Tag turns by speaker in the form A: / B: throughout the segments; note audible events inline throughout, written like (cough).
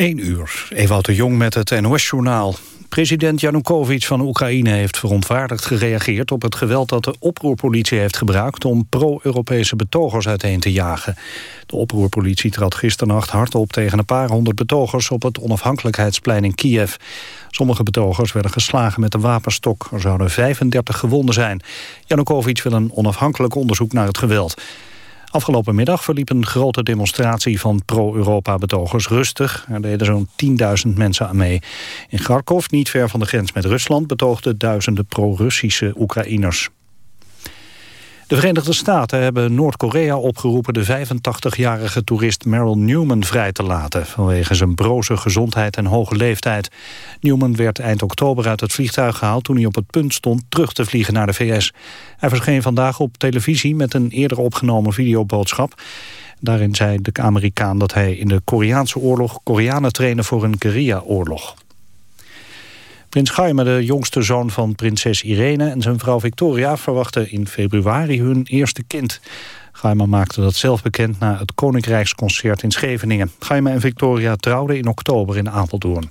A: 1 uur, Ewout de Jong met het NOS-journaal. President Janukovic van Oekraïne heeft verontwaardigd gereageerd op het geweld dat de oproerpolitie heeft gebruikt om pro-Europese betogers uiteen te jagen. De oproerpolitie trad gisternacht hard op tegen een paar honderd betogers op het onafhankelijkheidsplein in Kiev. Sommige betogers werden geslagen met een wapenstok. Er zouden 35 gewonden zijn. Janukovic wil een onafhankelijk onderzoek naar het geweld. Afgelopen middag verliep een grote demonstratie van pro-Europa-betogers rustig. Er deden zo'n 10.000 mensen aan mee. In Kharkov, niet ver van de grens met Rusland, betoogden duizenden pro-Russische Oekraïners. De Verenigde Staten hebben Noord-Korea opgeroepen... de 85-jarige toerist Merrill Newman vrij te laten... vanwege zijn broze gezondheid en hoge leeftijd. Newman werd eind oktober uit het vliegtuig gehaald... toen hij op het punt stond terug te vliegen naar de VS. Hij verscheen vandaag op televisie met een eerder opgenomen videoboodschap. Daarin zei de Amerikaan dat hij in de Koreaanse oorlog... Koreanen trainde voor een guerrilla-oorlog. Prins Jaime, de jongste zoon van prinses Irene en zijn vrouw Victoria... verwachten in februari hun eerste kind. Jaime maakte dat zelf bekend na het Koninkrijksconcert in Scheveningen. Jaime en Victoria trouwden in oktober in Apeldoorn.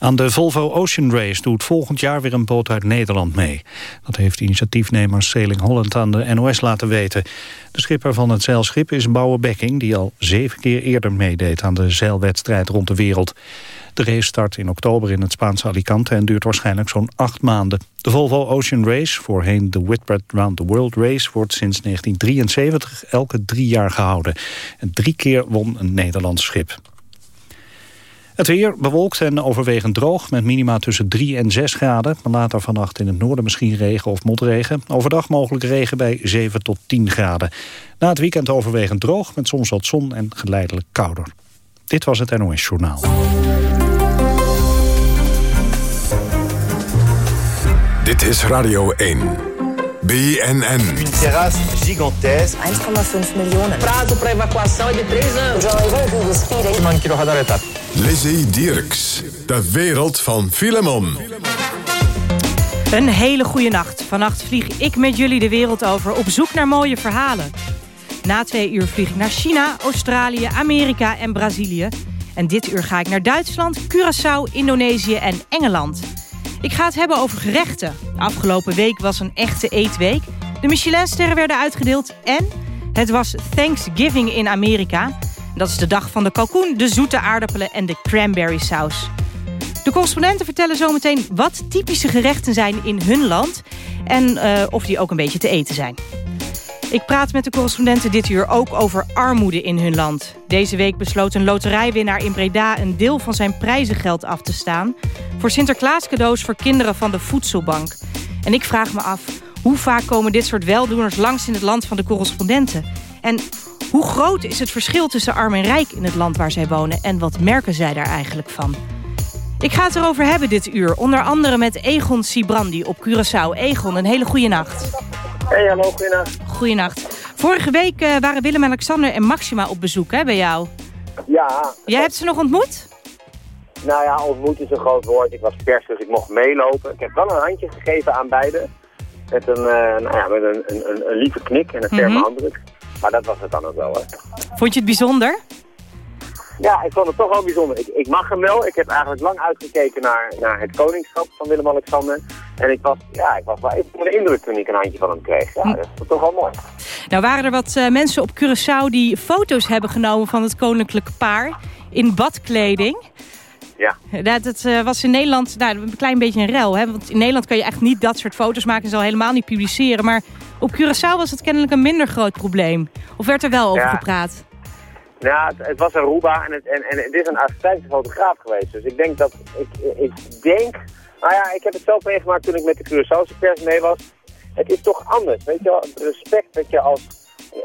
A: Aan de Volvo Ocean Race doet volgend jaar weer een boot uit Nederland mee. Dat heeft initiatiefnemer Sailing Holland aan de NOS laten weten. De schipper van het zeilschip is Bouwe Bekking... die al zeven keer eerder meedeed aan de zeilwedstrijd rond de wereld. De race start in oktober in het Spaanse Alicante en duurt waarschijnlijk zo'n acht maanden. De Volvo Ocean Race, voorheen de Whitbread Round the World Race... wordt sinds 1973 elke drie jaar gehouden. En drie keer won een Nederlands schip. Het weer bewolkt en overwegend droog met minima tussen 3 en 6 graden. Maar later vannacht in het noorden misschien regen of motregen. Overdag mogelijk regen bij 7 tot 10 graden. Na het weekend overwegend droog met soms wat zon en geleidelijk kouder. Dit was het NOS Journaal.
B: Dit is Radio 1. BNN.
C: Une terrasse gigantesque.
D: 1,5 miljoen.
E: Prazo para evacuação é de 3 anos.
B: Lizzie Dierks. De wereld van Filemon.
F: Een hele goede nacht. Vannacht vlieg ik met jullie de wereld over op zoek naar mooie verhalen. Na twee uur vlieg ik naar China, Australië, Amerika en Brazilië. En dit uur ga ik naar Duitsland, Curaçao, Indonesië en Engeland. Ik ga het hebben over gerechten. De afgelopen week was een echte eetweek. De Michelinsterren werden uitgedeeld en het was Thanksgiving in Amerika. Dat is de dag van de kalkoen, de zoete aardappelen en de cranberry saus. De correspondenten vertellen zometeen wat typische gerechten zijn in hun land... en uh, of die ook een beetje te eten zijn. Ik praat met de correspondenten dit uur ook over armoede in hun land. Deze week besloot een loterijwinnaar in Breda een deel van zijn prijzengeld af te staan... voor Sinterklaas cadeaus voor kinderen van de voedselbank. En ik vraag me af, hoe vaak komen dit soort weldoeners langs in het land van de correspondenten? En hoe groot is het verschil tussen arm en rijk in het land waar zij wonen... en wat merken zij daar eigenlijk van? Ik ga het erover hebben dit uur, onder andere met Egon Sibrandi op Curaçao. Egon, een hele goede nacht.
G: Hey, hallo, goeienacht.
F: Goeienacht. Vorige week uh, waren Willem, Alexander en Maxima op bezoek hè, bij jou.
G: Ja.
F: Jij hebt ze nog ontmoet?
G: Nou ja, ontmoet is een groot woord. Ik was pers, dus ik mocht meelopen. Ik heb wel een handje gegeven aan beiden. Met een, uh, nou ja, met een, een, een, lieve knik en een ferme
F: Mhm.
G: handdruk. Maar dat was het dan ook wel. Hè.
F: Vond je het bijzonder?
G: Ja, ik vond het toch wel bijzonder. Ik, ik mag hem wel. Ik heb eigenlijk lang uitgekeken naar, naar het koningschap van Willem-Alexander. En ik was, ja, ik was wel even onder de indruk toen ik een handje van hem kreeg. Ja, dat is toch wel mooi.
F: Nou waren er wat eh, mensen op Curaçao die foto's hebben genomen van het koninklijke paar in badkleding.
G: Ja.
F: Dat, dat eh, was in Nederland nou, een klein beetje een rel. Hè? Want in Nederland kan je echt niet dat soort foto's maken en zal helemaal niet publiceren. Maar op Curaçao was het kennelijk een minder groot probleem. Of werd er wel over
G: Ja.
F: gepraat?
G: Ja, het, het was Aruba en het, en, en het is een Argentijnse fotograaf geweest. Dus ik denk dat, ik, ik denk, nou ja, ik heb het zelf meegemaakt toen ik met de Curaçaose pers mee was. Het is toch anders, weet je wel, het respect dat je als,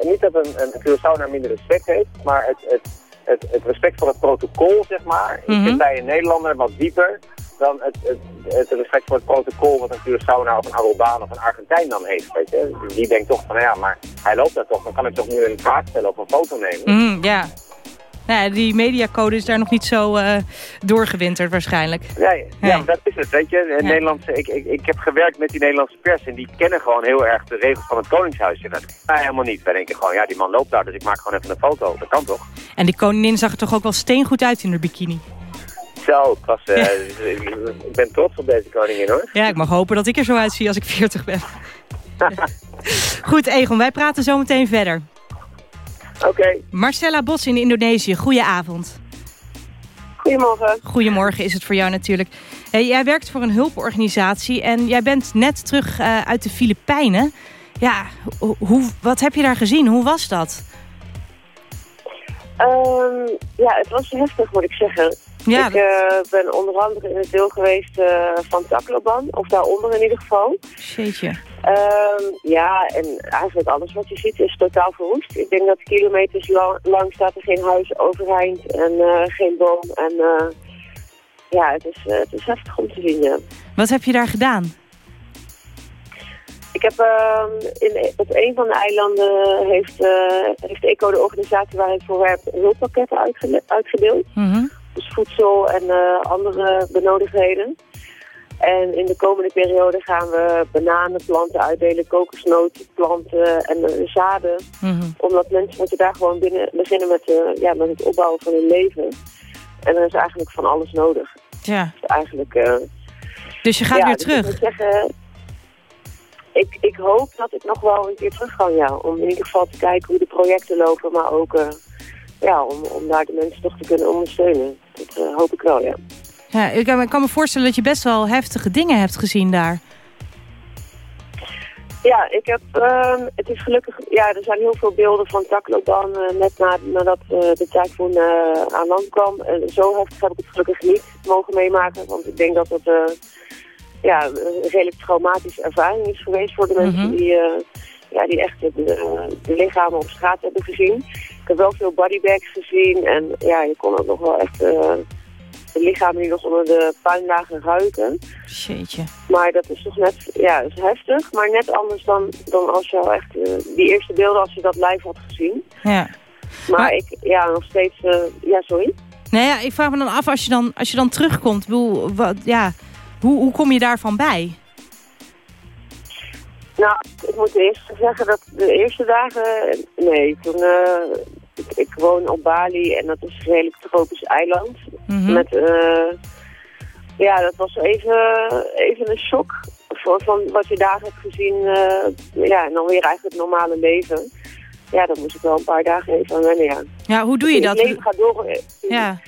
G: niet dat een, een Curaçao minder respect heeft, maar het, het, het, het respect voor het protocol, zeg maar,
F: Mhm.
G: is bij een Nederlander wat dieper dan het, het, het respect voor het protocol wat een Curaçao of een Arubaan of een Argentijn dan heeft, weet je. Die denkt toch van, ja, maar hij loopt daar toch, dan kan ik toch nu een vraag stellen of een foto nemen.
F: Mm, ja. Nou ja, die mediacode is daar nog niet zo uh, doorgewinterd waarschijnlijk.
G: Nee, ja, dat is het. Weet je, ja. Nederlandse, ik, ik, ik heb gewerkt met die Nederlandse pers en die kennen gewoon heel erg de regels van het Koningshuis. En dat kan helemaal niet. Wij denken gewoon, ja, die man loopt daar, dus ik maak gewoon even een foto. Dat kan toch?
F: En die koningin zag er toch ook wel steengoed uit in haar bikini?
G: Zo, ik, was, uh, (laughs) ik ben trots op deze koningin hoor.
F: Ja, ik mag hopen dat ik er zo uitzie als ik 40 ben. (laughs) Goed, Egon, wij praten zo meteen verder.
G: Oké.
F: Marcella Bos in Indonesië, goedenavond.
D: Goedemorgen.
F: Goedemorgen is het voor jou natuurlijk. Hey, jij werkt voor een hulporganisatie en jij bent net terug uh, uit de Filipijnen. Ja, hoe, wat heb je daar gezien? Hoe was dat?
D: Um, ja, het was heftig moet ik zeggen. Ja, ik uh, ben onder andere in het deel geweest uh, van Tacloban, of daaronder in ieder geval.
F: Jeetje.
D: Um, ja, en eigenlijk alles wat je ziet is totaal verwoest. Ik denk dat kilometers lang, lang staat er geen huis overeind en uh, geen boom. En ja, het is, het is heftig om te zien, ja.
F: Wat heb je daar gedaan?
D: Ik heb uh, in, op een van de eilanden heeft, uh, heeft ECO, de organisatie waar ik voor werk, hulppakketten uitge uitgedeeld.
F: Mm -hmm.
D: Voedsel en uh, andere benodigdheden. En in de komende periode gaan we bananenplanten uitdelen, kokosnootplanten en zaden.
F: Mm -hmm.
D: Omdat mensen moeten daar gewoon binnen, beginnen met, ja, met het opbouwen van hun leven. En er is eigenlijk van alles nodig.
F: Ja.
D: Dus eigenlijk...
F: dus je gaat
D: ja,
F: weer
D: dus
F: terug?
D: Ik, moet zeggen, ik, ik hoop dat ik nog wel een keer terug kan, ja. Om in ieder geval te kijken hoe de projecten lopen, maar ook ja, om, om daar de mensen toch te kunnen ondersteunen. Dat uh, hoop ik wel, ja.
F: Ja, ik kan, ik kan me voorstellen dat je best wel heftige dingen hebt gezien daar.
D: Ja, ik heb, uh, het is gelukkig, ja, er zijn heel veel beelden van Tacloban uh, net na, nadat uh, de tyfoon aan land kwam. En zo heftig heb ik het gelukkig niet mogen meemaken, want ik denk dat het ja, een redelijk traumatische ervaring is geweest voor de mensen
F: Mhm.
D: die, uh, ja, die echt de, de lichamen op straat hebben gezien. Ik heb wel veel bodybags gezien en ja, je kon ook nog wel echt uh, de lichamen die nog onder de puin lagen ruiken.
F: Jeetje.
D: Maar dat is toch net, ja, is heftig, maar net anders dan, dan als je al echt, uh, die eerste beelden als je dat live had gezien.
F: Ja.
D: Maar,
F: Maar-
D: ik, ja, nog steeds, ja, sorry.
F: Nou ja, ik vraag me dan af als je dan, als je dan terugkomt. Bedoel, wat, ja, hoe, hoe kom je daarvan bij?
D: Nou, ik moet eerst zeggen dat de eerste dagen, nee, toen, uh, ik, ik woon op Bali en dat is een redelijk tropisch eiland.
F: Mhm.
D: Met, uh, ja, dat was even, even een shock voor, van wat je daar hebt gezien. Uh, ja, en dan weer eigenlijk het normale leven. Ja, daar moest ik wel een paar dagen even aan wennen, ja.
F: Ja, hoe doe je dat?
D: Het leven gaat door.
F: Ja.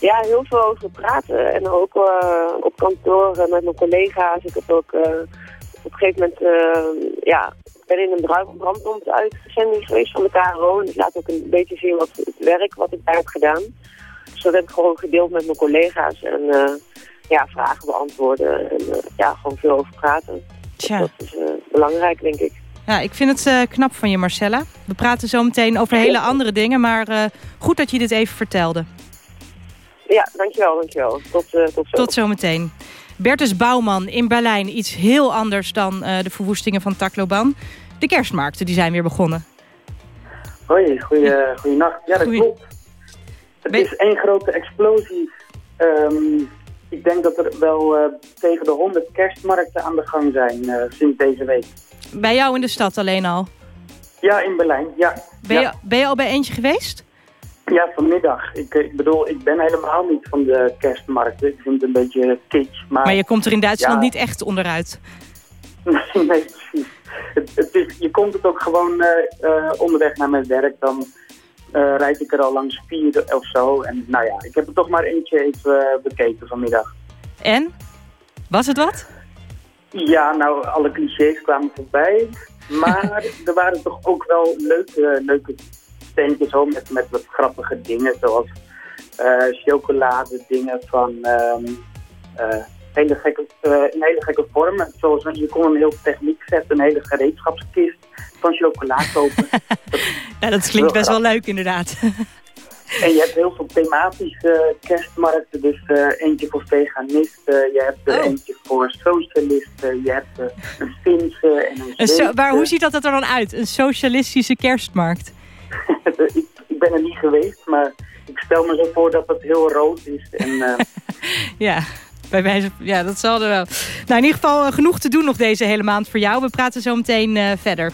D: Ja, heel veel over praten. En ook uh, op kantoor met mijn collega's. Ik heb ook uh, op een gegeven moment, uh, ja, ben in een brandpunt uitgezending geweest van de KRO. En ik laat ook een beetje zien wat het werk wat ik daar heb gedaan. Dus dat heb ik gewoon gedeeld met mijn collega's. En uh, ja, vragen beantwoorden. En uh, ja, gewoon veel over praten.
F: Tja.
D: Dat is uh, belangrijk, denk ik.
F: Ja, ik vind het knap van je, Marcella. We praten zo meteen over hele andere dingen. Maar goed dat je dit even vertelde.
D: Ja, dankjewel, dankjewel. Tot, tot zo.
F: Tot zometeen. Bertus Bouwman in Berlijn. Iets heel anders dan uh, de verwoestingen van Tacloban. De kerstmarkten die zijn weer begonnen.
H: Hoi, goeienacht. Ja, dat klopt. Het is één grote explosie. Um, ik denk dat er wel uh, tegen de 100 kerstmarkten aan de gang zijn uh, sinds deze week.
F: Bij jou in de stad alleen al?
H: Ja, in Berlijn, ja.
F: Ben,
H: ja.
F: Je, ben je al bij eentje geweest?
H: Ja, vanmiddag. Ik, ik bedoel, ik ben helemaal niet van de kerstmarkten. Ik vind het een beetje kitsch. Maar,
F: maar je komt er in Duitsland
H: ja.
F: niet echt onderuit?
H: Nee, (laughs) nee precies. Het, het is, je komt het ook gewoon uh, uh, onderweg naar mijn werk. Dan uh, rijd ik er al langs vier of zo. En nou ja, ik heb er toch maar eentje even bekeken vanmiddag.
F: En? Was het wat?
H: Ja, nou, alle clichés kwamen voorbij. Maar (laughs) er waren toch ook wel leuke, leuke standjes hoor, met, met wat grappige dingen. Zoals uh, chocolade dingen van um, uh, hele gekke, uh, een hele gekke vorm. Zoals, je kon een heel techniek zetten, een hele gereedschapskist van chocola kopen.
F: dat, (laughs) ja, dat klinkt best wel leuk inderdaad. (laughs)
H: En je hebt heel veel thematische kerstmarkten. Dus uh, eentje voor veganisten, je hebt er oh. eentje voor socialisten, je hebt uh, een Finse en een
F: Zweedse. So, maar hoe ziet dat er dan uit? Een socialistische kerstmarkt? (laughs)
H: ik, ik, ben er niet geweest, maar ik stel me zo voor dat het heel rood is. En, (laughs)
F: ja, bij wijze ja, dat zal er wel. Nou, in ieder geval genoeg te doen nog deze hele maand voor jou. We praten zo meteen verder.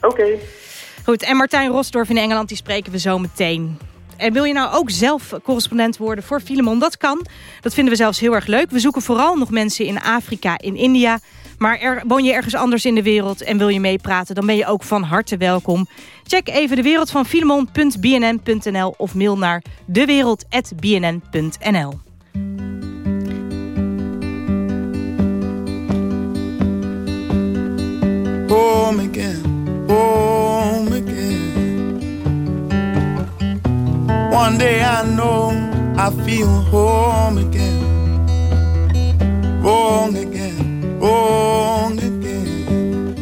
H: Oké.
F: Goed, en Martijn Rosdorf in Engeland, die spreken we zo meteen. En wil je nou ook zelf correspondent worden voor Filemon? Dat kan. Dat vinden we zelfs heel erg leuk. We zoeken vooral nog mensen in Afrika, in India. Maar er, woon je ergens anders in de wereld en wil je meepraten... dan ben je ook van harte welkom. Check even de wereld van filemon.bnn.nl of mail naar dewereld.bnn.nl.
I: Home again, home again. One day I know I feel home again. Wrong again, wrong again.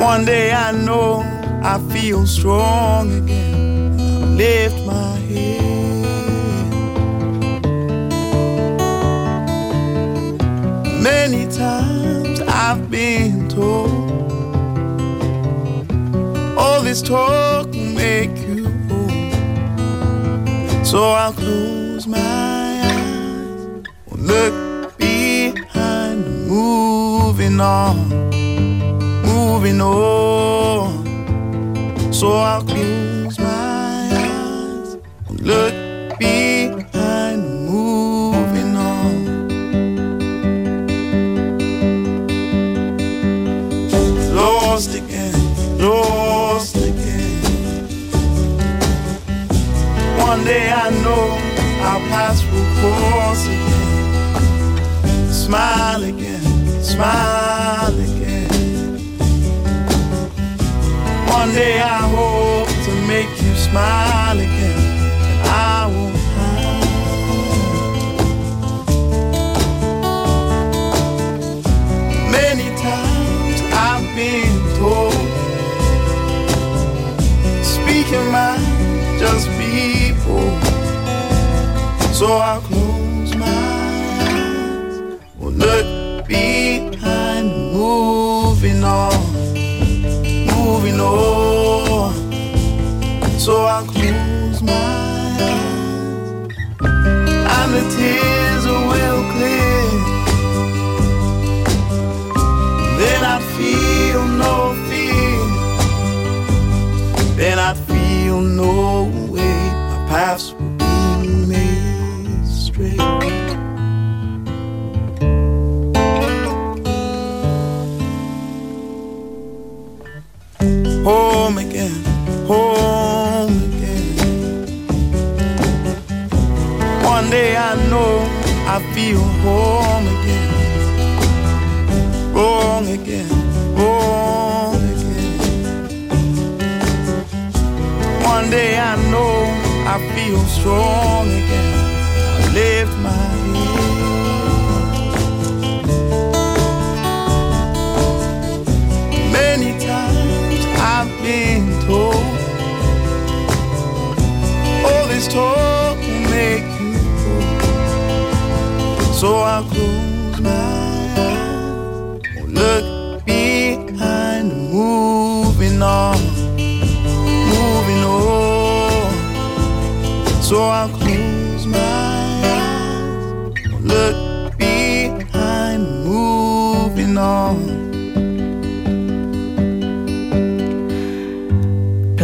I: One day I know I feel strong again. I lift my head. Many times I've been told all this talk will make you old. so I'll close my eyes, look moving on, moving on. So I'll close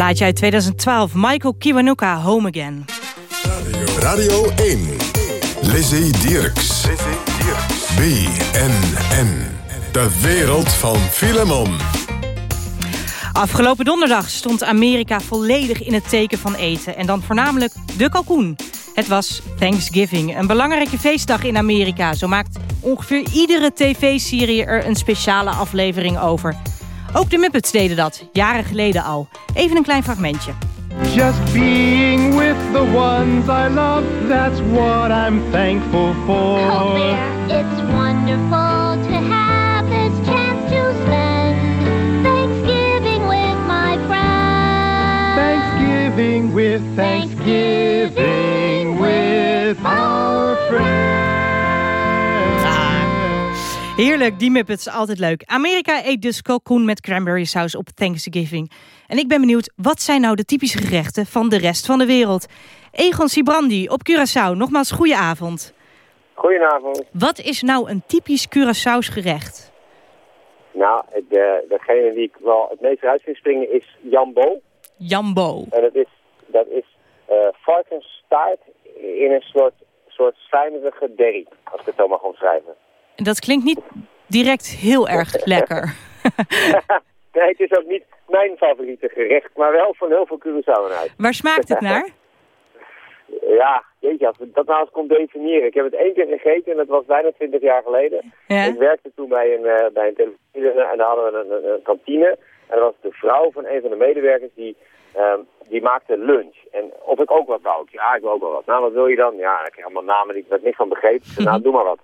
F: Plaatje uit 2012, Michael Kiwanuka, Home Again.
B: Radio 1. Lizzie Dierks. BNN. De wereld van Filemon.
F: Afgelopen donderdag stond Amerika volledig in het teken van eten. En dan voornamelijk de kalkoen. Het was Thanksgiving, een belangrijke feestdag in Amerika. Zo maakt ongeveer iedere tv-serie er een speciale aflevering over. Ook de Muppets deden dat, jaren geleden al. Even een klein fragmentje.
J: Just being with the ones I love, that's what I'm thankful for.
K: Oh, Bear, it's wonderful to have this chance to spend Thanksgiving with my friends.
J: Thanksgiving with Thanksgiving with our friends.
F: Heerlijk, die Muppets, altijd leuk. Amerika eet dus kalkoen met cranberry saus op Thanksgiving. En ik ben benieuwd, wat zijn nou de typische gerechten van de rest van de wereld? Egon Sibrandi op Curaçao, nogmaals goeie avond.
G: Goedenavond.
F: Wat is nou een typisch Curaçao's gerecht?
G: Nou, de, degene die ik wel het meest eruit vind springen is Jambo.
F: Jambo.
G: En dat is, dat is eh varkensstaart in een soort, soort slijmerige derry, als ik het zo mag omschrijven.
F: En Dat klinkt niet direct heel erg (laughs) lekker. (laughs)
G: nee, het is ook niet mijn favoriete gerecht, maar wel van heel veel Curaçaoen uit.
F: Waar smaakt het naar? (laughs)
G: Ja, jeetje, als dat nou eens kon definiëren. Ik heb het één keer gegeten en dat was bijna 20 jaar geleden.
F: Ja.
G: Ik werkte toen bij een, eh, bij een televisie en daar hadden we een, kantine. En dat was de vrouw van een van de medewerkers die, ehm, die maakte lunch. En of ik ook wat wou. Ja, ik wil ook wel wat. Nou, wat wil je dan? Ja, ik kreeg allemaal namen die ik er niks van begreep. Nou, doe maar wat.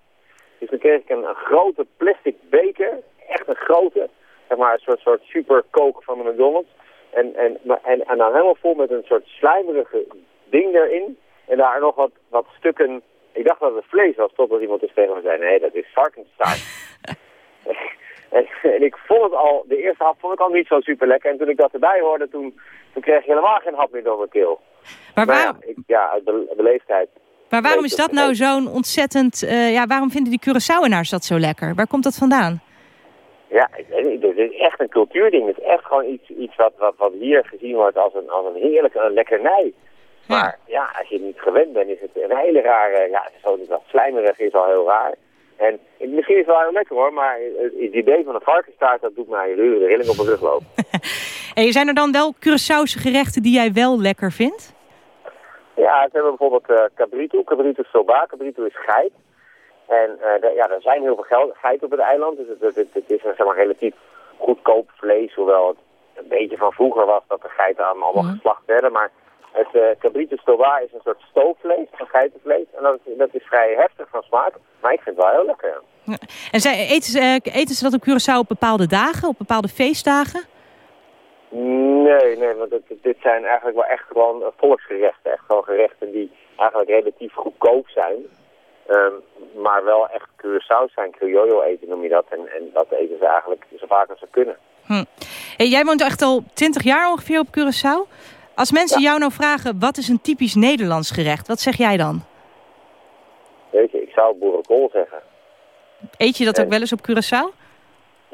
G: Dus toen kreeg ik een, een grote plastic beker. Echt een grote. Zeg maar een soort, soort super coke van de McDonald's. En, en, maar- en, en dan helemaal vol met een soort slijmerige ding erin. En daar nog wat, wat stukken... Ik dacht dat het vlees was, totdat iemand dus tegen me zei... Nee, dat is varkensstaart. (laughs) en, en ik vond het al... De eerste hap vond ik al niet zo super lekker. En toen ik dat erbij hoorde, toen, toen kreeg ik helemaal geen hap meer door mijn keel.
F: Maar,
G: ja, ik, ja uit be- beleefdheid.
F: Maar waarom is dat nou zo'n ontzettend... eh, ja, waarom vinden die Curaçaoenaars dat zo lekker? Waar komt dat vandaan?
G: Ja, ik weet niet, het is echt een cultuurding. Het is echt gewoon iets, iets wat, wat, wat hier gezien wordt als een, als een heerlijke een lekkernij. Maar ja, als je het niet gewend bent, is het een hele rare... Ja, zo dat slijmerig is al heel raar. En misschien is het wel heel lekker hoor, maar het, idee van een varkenstaart, dat doet mij de rilling op mijn rug lopen. (laughs)
F: En zijn er dan wel Curaçaose gerechten die jij wel lekker vindt?
G: Ja, ze hebben bijvoorbeeld eh cabrito. Cabrito is soba. Cabrito is geit. En eh, ja, er zijn heel veel geld, geiten op het eiland. Dus het, het, het, is een zeg maar, relatief goedkoop vlees. Hoewel het een beetje van vroeger was dat de geiten allemaal allemaal geslacht werden. Maar het eh cabrito soba is een soort stoofvlees van geitenvlees. En dat is, dat is vrij heftig van smaak. Maar ik vind het wel heel lekker. ja.
F: En zij, eten, ze, eten ze dat op Curaçao op bepaalde dagen, op bepaalde feestdagen?
G: Nee, nee, want dit, dit zijn eigenlijk wel echt gewoon eh, volksgerechten. Echt gewoon gerechten die eigenlijk relatief goedkoop zijn. Ehm, maar wel echt Curaçao zijn, criollo eten noem je dat. En, en dat eten ze eigenlijk zo vaak als ze kunnen.
F: Hm. Hey, jij woont echt al 20 jaar ongeveer op Curaçao. Als mensen jou nou vragen, wat is een typisch Nederlands gerecht? Wat zeg jij dan?
G: Weet je, ik zou boerenkool zeggen.
F: Eet je dat ook wel eens op Curaçao?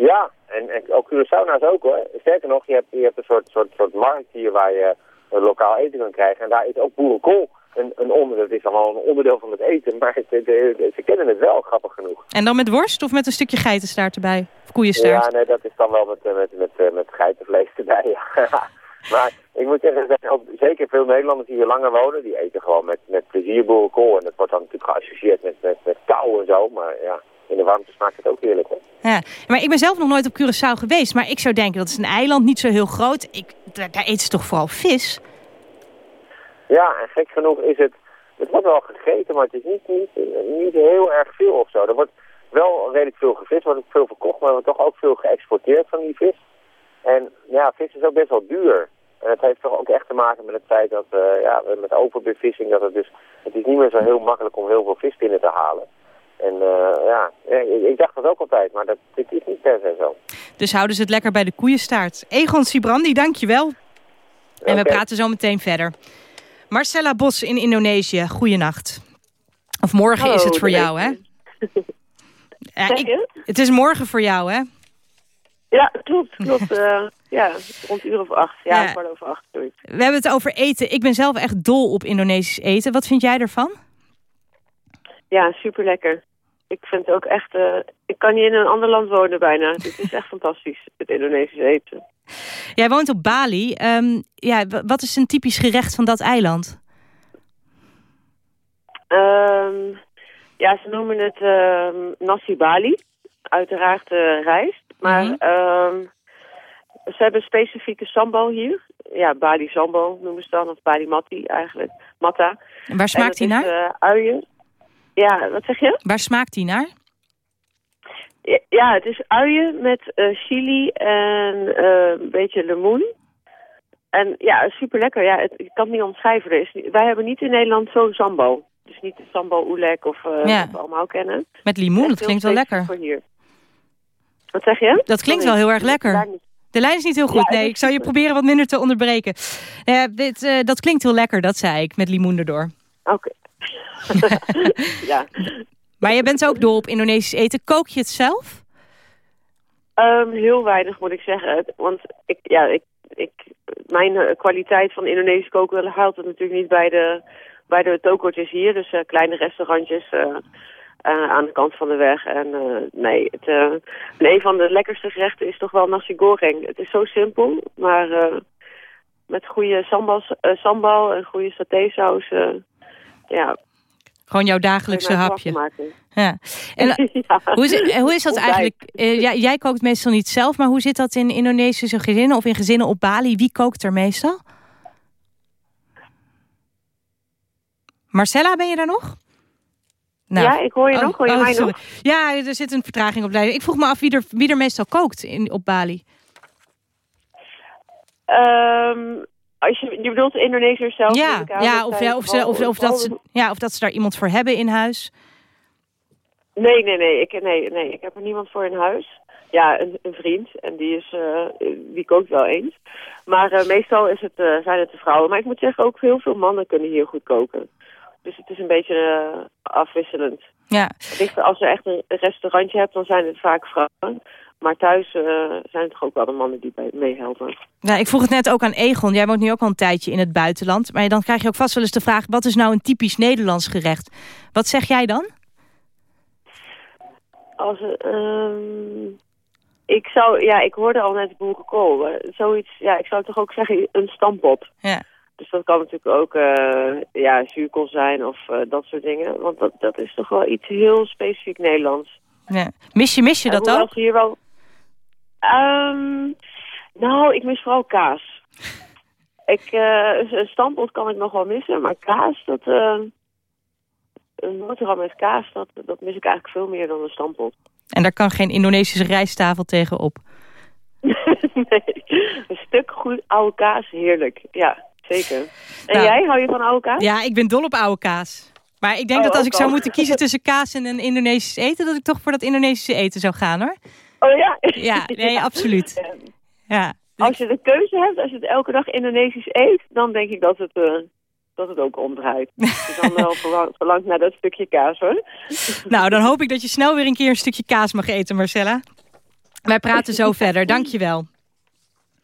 G: Ja, en, en ook Curaçaonaars ook hoor. Sterker nog, je hebt, je hebt een soort, soort, soort markt hier waar je een lokaal eten kan krijgen. En daar is ook boerenkool een, een onderdeel. Het is allemaal een onderdeel van het eten, maar het- het- het- ze kennen het wel, grappig genoeg.
F: En dan met worst of met een stukje geitenstaart erbij? Of koeienstaart?
G: Ja, nee, dat is dan wel met, eh, met, met, eh, met geitenvlees erbij. ja. (laughs) maar ik moet zeggen, er zijn ook zeker veel Nederlanders die hier langer wonen, die eten gewoon met, met plezier boerenkool. En dat wordt dan natuurlijk geassocieerd met, met, met kou en zo. Maar ja, in de warmte smaakt het ook heerlijk hoor.
F: Ja, maar ik ben zelf nog nooit op Curaçao geweest. Maar ik zou denken, dat is een eiland, niet zo heel groot. Ik, daar, daar eten ze toch vooral vis?
G: Ja, en gek genoeg is het, het wordt wel gegeten, maar het is niet, niet, niet heel erg veel of zo. Er wordt wel redelijk veel gevist, wordt ook veel verkocht, maar er wordt toch ook veel geëxporteerd van die vis. En ja, vis is ook best wel duur. En het heeft toch ook echt te maken met het feit dat, eh, ja, met overbevissing, dat het dus, het is niet meer zo heel makkelijk om heel veel vis binnen te halen. En eh, ja, ik, ik dacht dat ook altijd, maar dat, dit is niet per se zo.
F: Dus houden ze het lekker bij de koeienstaart. Egon Sibrandi, dankjewel. En we praten zo meteen verder. Marcella Bos in Indonesië, goeienacht. Of morgen
D: Hallo,
F: is het voor jou, hè? (laughs) Ja, ik- het is morgen voor jou, hè?
D: Ja, klopt, klopt. (laughs) eh, ja, rond een uur of acht. Ja,
F: Ja.
D: kwart over acht.
F: We hebben het over eten. Ik ben zelf echt dol op Indonesisch eten. Wat vind jij ervan?
D: Ja, super lekker. Ik vind het ook echt... eh, ik kan niet in een ander land wonen bijna. (laughs) Dit is echt fantastisch, het Indonesisch eten.
F: Jij woont op Bali. Ehm, ja, wat is een typisch gerecht van dat eiland?
D: Ehm, ja, ze noemen het ehm, nasi Bali. Uiteraard eh, rijst. Maar
F: Mhm.
D: ze hebben specifieke sambo hier. Ja, Bali sambo noemen ze dan. Of Bali matti eigenlijk. Matta.
F: En waar smaakt die naar?
D: is, eh, uien. Ja, wat zeg je?
F: Waar smaakt die naar?
D: Ja, het is uien met eh, chili en eh, een beetje lemoen. En ja, super lekker. Ja, het, ik kan het niet omschrijven. Er is, wij hebben niet in Nederland zo'n sambo. Dus niet de sambo oelek of eh
F: Ja.
D: wat we allemaal kennen.
F: Met limoen, dat klinkt wel lekker.
D: Voor hier. Wat zeg je?
F: Dat klinkt
D: Sorry.
F: wel heel erg lekker. De lijn is niet heel goed.
D: Ja,
F: Nee, ik zou je proberen wat minder te onderbreken. Dit, dat klinkt heel lekker, dat zei ik, met limoen erdoor.
D: Oké. (laughs) ja.
F: Maar je bent ook dol op Indonesisch eten. Kook je het zelf?
D: Ehm, heel weinig moet ik zeggen. Want ik, ja, ik, ik, mijn eh, kwaliteit van Indonesisch koken haalt het natuurlijk niet bij de, bij de tokootjes hier. Dus eh, kleine restaurantjes eh, aan de kant van de weg. En nee, het, een van de lekkerste gerechten is toch wel nasi goreng. Het is zo simpel, maar met goede sambal, sambal en goede satésaus... eh, ja,
F: Gewoon jouw dagelijkse hapje. Ja. En, (laughs) eh,
D: Ja.
F: hoe, is, het- hoe is dat eigenlijk? Eh, jij kookt meestal niet zelf, maar hoe zit dat in Indonesische gezinnen of in gezinnen op Bali? Wie kookt er meestal? Marcella, ben je daar nog? Nou,
D: Ja, ik hoor je
F: oh,
D: nog. Hoor je
F: oh,
D: mij
F: sorry.
D: nog?
F: Ja, er zit een vertraging op. lijn. Ik vroeg me af wie er, wie er meestal kookt in, op Bali.
D: Ehm, als je, je bedoelt de Indonesiërs zelf?
F: Ja, ja of, ja, of, ze, of, dat ze, ja, of dat ze daar iemand voor hebben in huis.
D: Nee, nee, nee. Ik, nee, nee. ik heb er niemand voor in huis. Ja, een, een vriend. En die, is, eh, die kookt wel eens. Maar eh, meestal is het, eh, zijn het de vrouwen. Maar ik moet zeggen, ook heel veel mannen kunnen hier goed koken. Dus het is een beetje afwisselend.
F: Ja.
D: Ligt Als je echt een restaurantje hebt, dan zijn het vaak vrouwen. Maar thuis eh, zijn het toch ook wel de mannen die meehelpen.
F: Nou, ik vroeg het net ook aan Egon. Jij woont nu ook al een tijdje in het buitenland. Maar dan krijg je ook vast wel eens de vraag... wat is nou een typisch Nederlands gerecht? Wat zeg jij dan?
D: Als, ehm, ik zou, ja, ik hoorde al net boerenkool. eh, Zoiets, ja, ik zou toch ook zeggen een stampot.
F: Ja.
D: Dus dat kan natuurlijk ook eh, ja, zuurkool zijn of dat soort dingen. Want dat, dat is toch wel iets heel specifiek Nederlands.
F: Ja. Mis je, mis je dat ook?
D: hier wel... Ehm, nou, ik mis vooral kaas. (laughs) ik, eh, een stampot kan ik nog wel missen, maar kaas, dat... eh, een boterham met kaas, dat, dat mis ik eigenlijk veel meer dan een stampot.
F: En daar kan geen Indonesische rijsttafel tegen op. (laughs)
D: nee, een stuk goed oude kaas, heerlijk. Ja, zeker. En
F: Nou.
D: jij, hou je van oude kaas?
F: Ja, ik ben dol op oude kaas. Maar ik denk
D: Oh,
F: dat als ik zou moeten kiezen tussen kaas en een Indonesisch eten... dat ik toch voor dat Indonesische eten zou gaan, hoor.
D: Oh ja?
F: Ja, (laughs) nee, absoluut. Ja.
D: Als je de keuze hebt, als je het elke dag Indonesisch eet, dan denk ik dat het, eh, dat het ook omdraait. (laughs) Dus dan wel verlang- verlangt naar dat stukje kaas, hoor. (laughs)
F: Nou, dan hoop ik dat je snel weer een keer een stukje kaas mag eten, Marcella. Wij praten zo verder, dankjewel.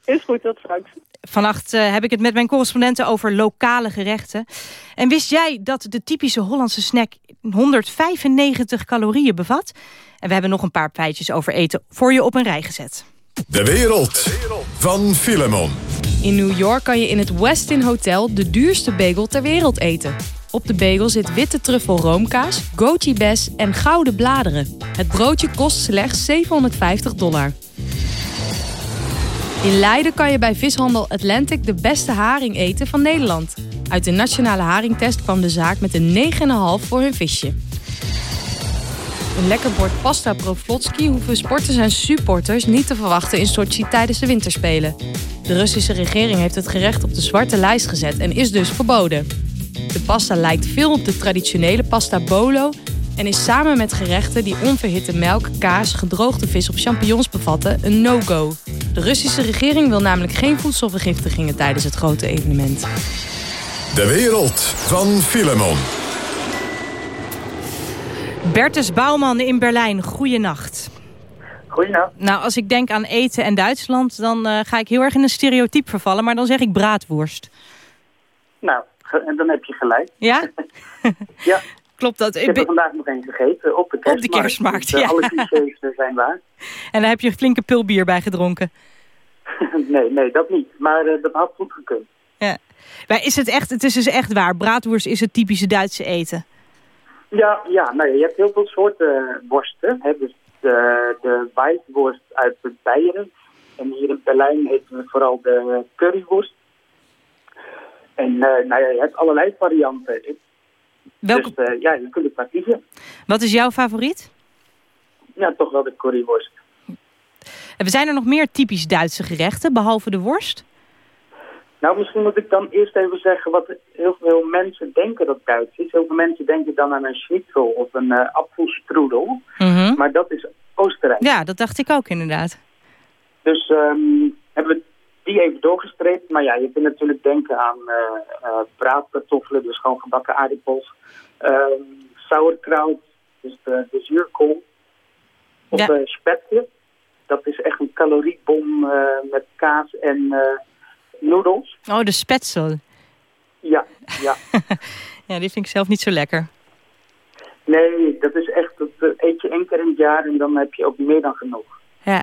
D: Is goed, tot straks.
F: Vannacht eh, heb ik het met mijn correspondenten over lokale gerechten. En wist jij dat de typische Hollandse snack 195 calorieën bevat? En we hebben nog een paar feitjes over eten voor je op een rij gezet.
B: De wereld van Filemon.
L: In New York kan je in het Westin Hotel de duurste bagel ter wereld eten. Op de bagel zit witte truffel roomkaas, goji bes en gouden bladeren. Het broodje kost slechts 750 dollar. In Leiden kan je bij vishandel Atlantic de beste haring eten van Nederland. Uit de nationale haringtest kwam de zaak met een 9,5 voor hun visje. Een lekker bord pasta Proflotski hoeven sporters en supporters niet te verwachten in Sochi tijdens de winterspelen. De Russische regering heeft het gerecht op de zwarte lijst gezet en is dus verboden. De pasta lijkt veel op de traditionele pasta bolo en is samen met gerechten die onverhitte melk, kaas, gedroogde vis of champignons bevatten een no-go. De Russische regering wil namelijk geen voedselvergiftigingen tijdens het grote evenement.
B: De wereld van Filemon.
F: Bertus Bouwman in Berlijn, goeienacht.
H: Goeienacht.
F: Nou, als ik denk aan eten en Duitsland, dan eh, ga ik heel erg in een stereotype vervallen. Maar dan zeg ik braadworst.
H: Nou, dan heb je gelijk.
F: Ja? (laughs)
H: Ja.
F: Klopt dat?
H: Ik
F: Ik
H: heb er vandaag nog een gegeten op de kerstmarkt.
F: kerstmarkt,
H: Dus, eh,
F: ja.
H: Alle (laughs) clichés eh, zijn waar.
F: En daar heb je een flinke pul bier bij gedronken. (laughs)
H: nee, nee, dat niet. Maar eh, dat had goed gekund.
F: Ja. Maar is het echt, het is dus echt waar. Braadworst is het typische Duitse eten.
H: Ja, ja nou, je hebt heel veel soorten eh, worsten. Hè? Dus de, de weitworst uit Beieren. En hier in Berlijn eten we vooral de curryworst. En eh, nou ja, je hebt allerlei varianten.
F: Welke,
H: Dus eh, ja, je kunt het maar kiezen.
F: Wat is jouw favoriet?
H: Ja, toch wel de curryworst.
F: En zijn er nog meer typisch Duitse gerechten, behalve de worst?
H: Nou, misschien moet ik dan eerst even zeggen wat heel veel mensen denken dat Duits is. Heel veel mensen denken dan aan een schnitzel of een uh, apfelstrudel.
F: Mhm.
H: Maar dat is Oostenrijk.
F: Ja, dat dacht ik ook inderdaad.
H: Dus ehm, hebben we die even doorgestreept. Maar ja, je kunt natuurlijk denken aan eh eh, braadkartoffelen, dus gewoon gebakken aardappels. ehm sauerkraut, dus de, de zuurkool. Of
F: Ja.
H: eh spätzle. Dat is echt een caloriebom met kaas en noedels.
F: Oh, de spetzel.
H: Ja, ja. (laughs)
F: Ja, die vind ik zelf niet zo lekker.
H: Nee, dat is echt, dat eet je één keer in het jaar en dan heb je ook meer dan genoeg.
F: Ja.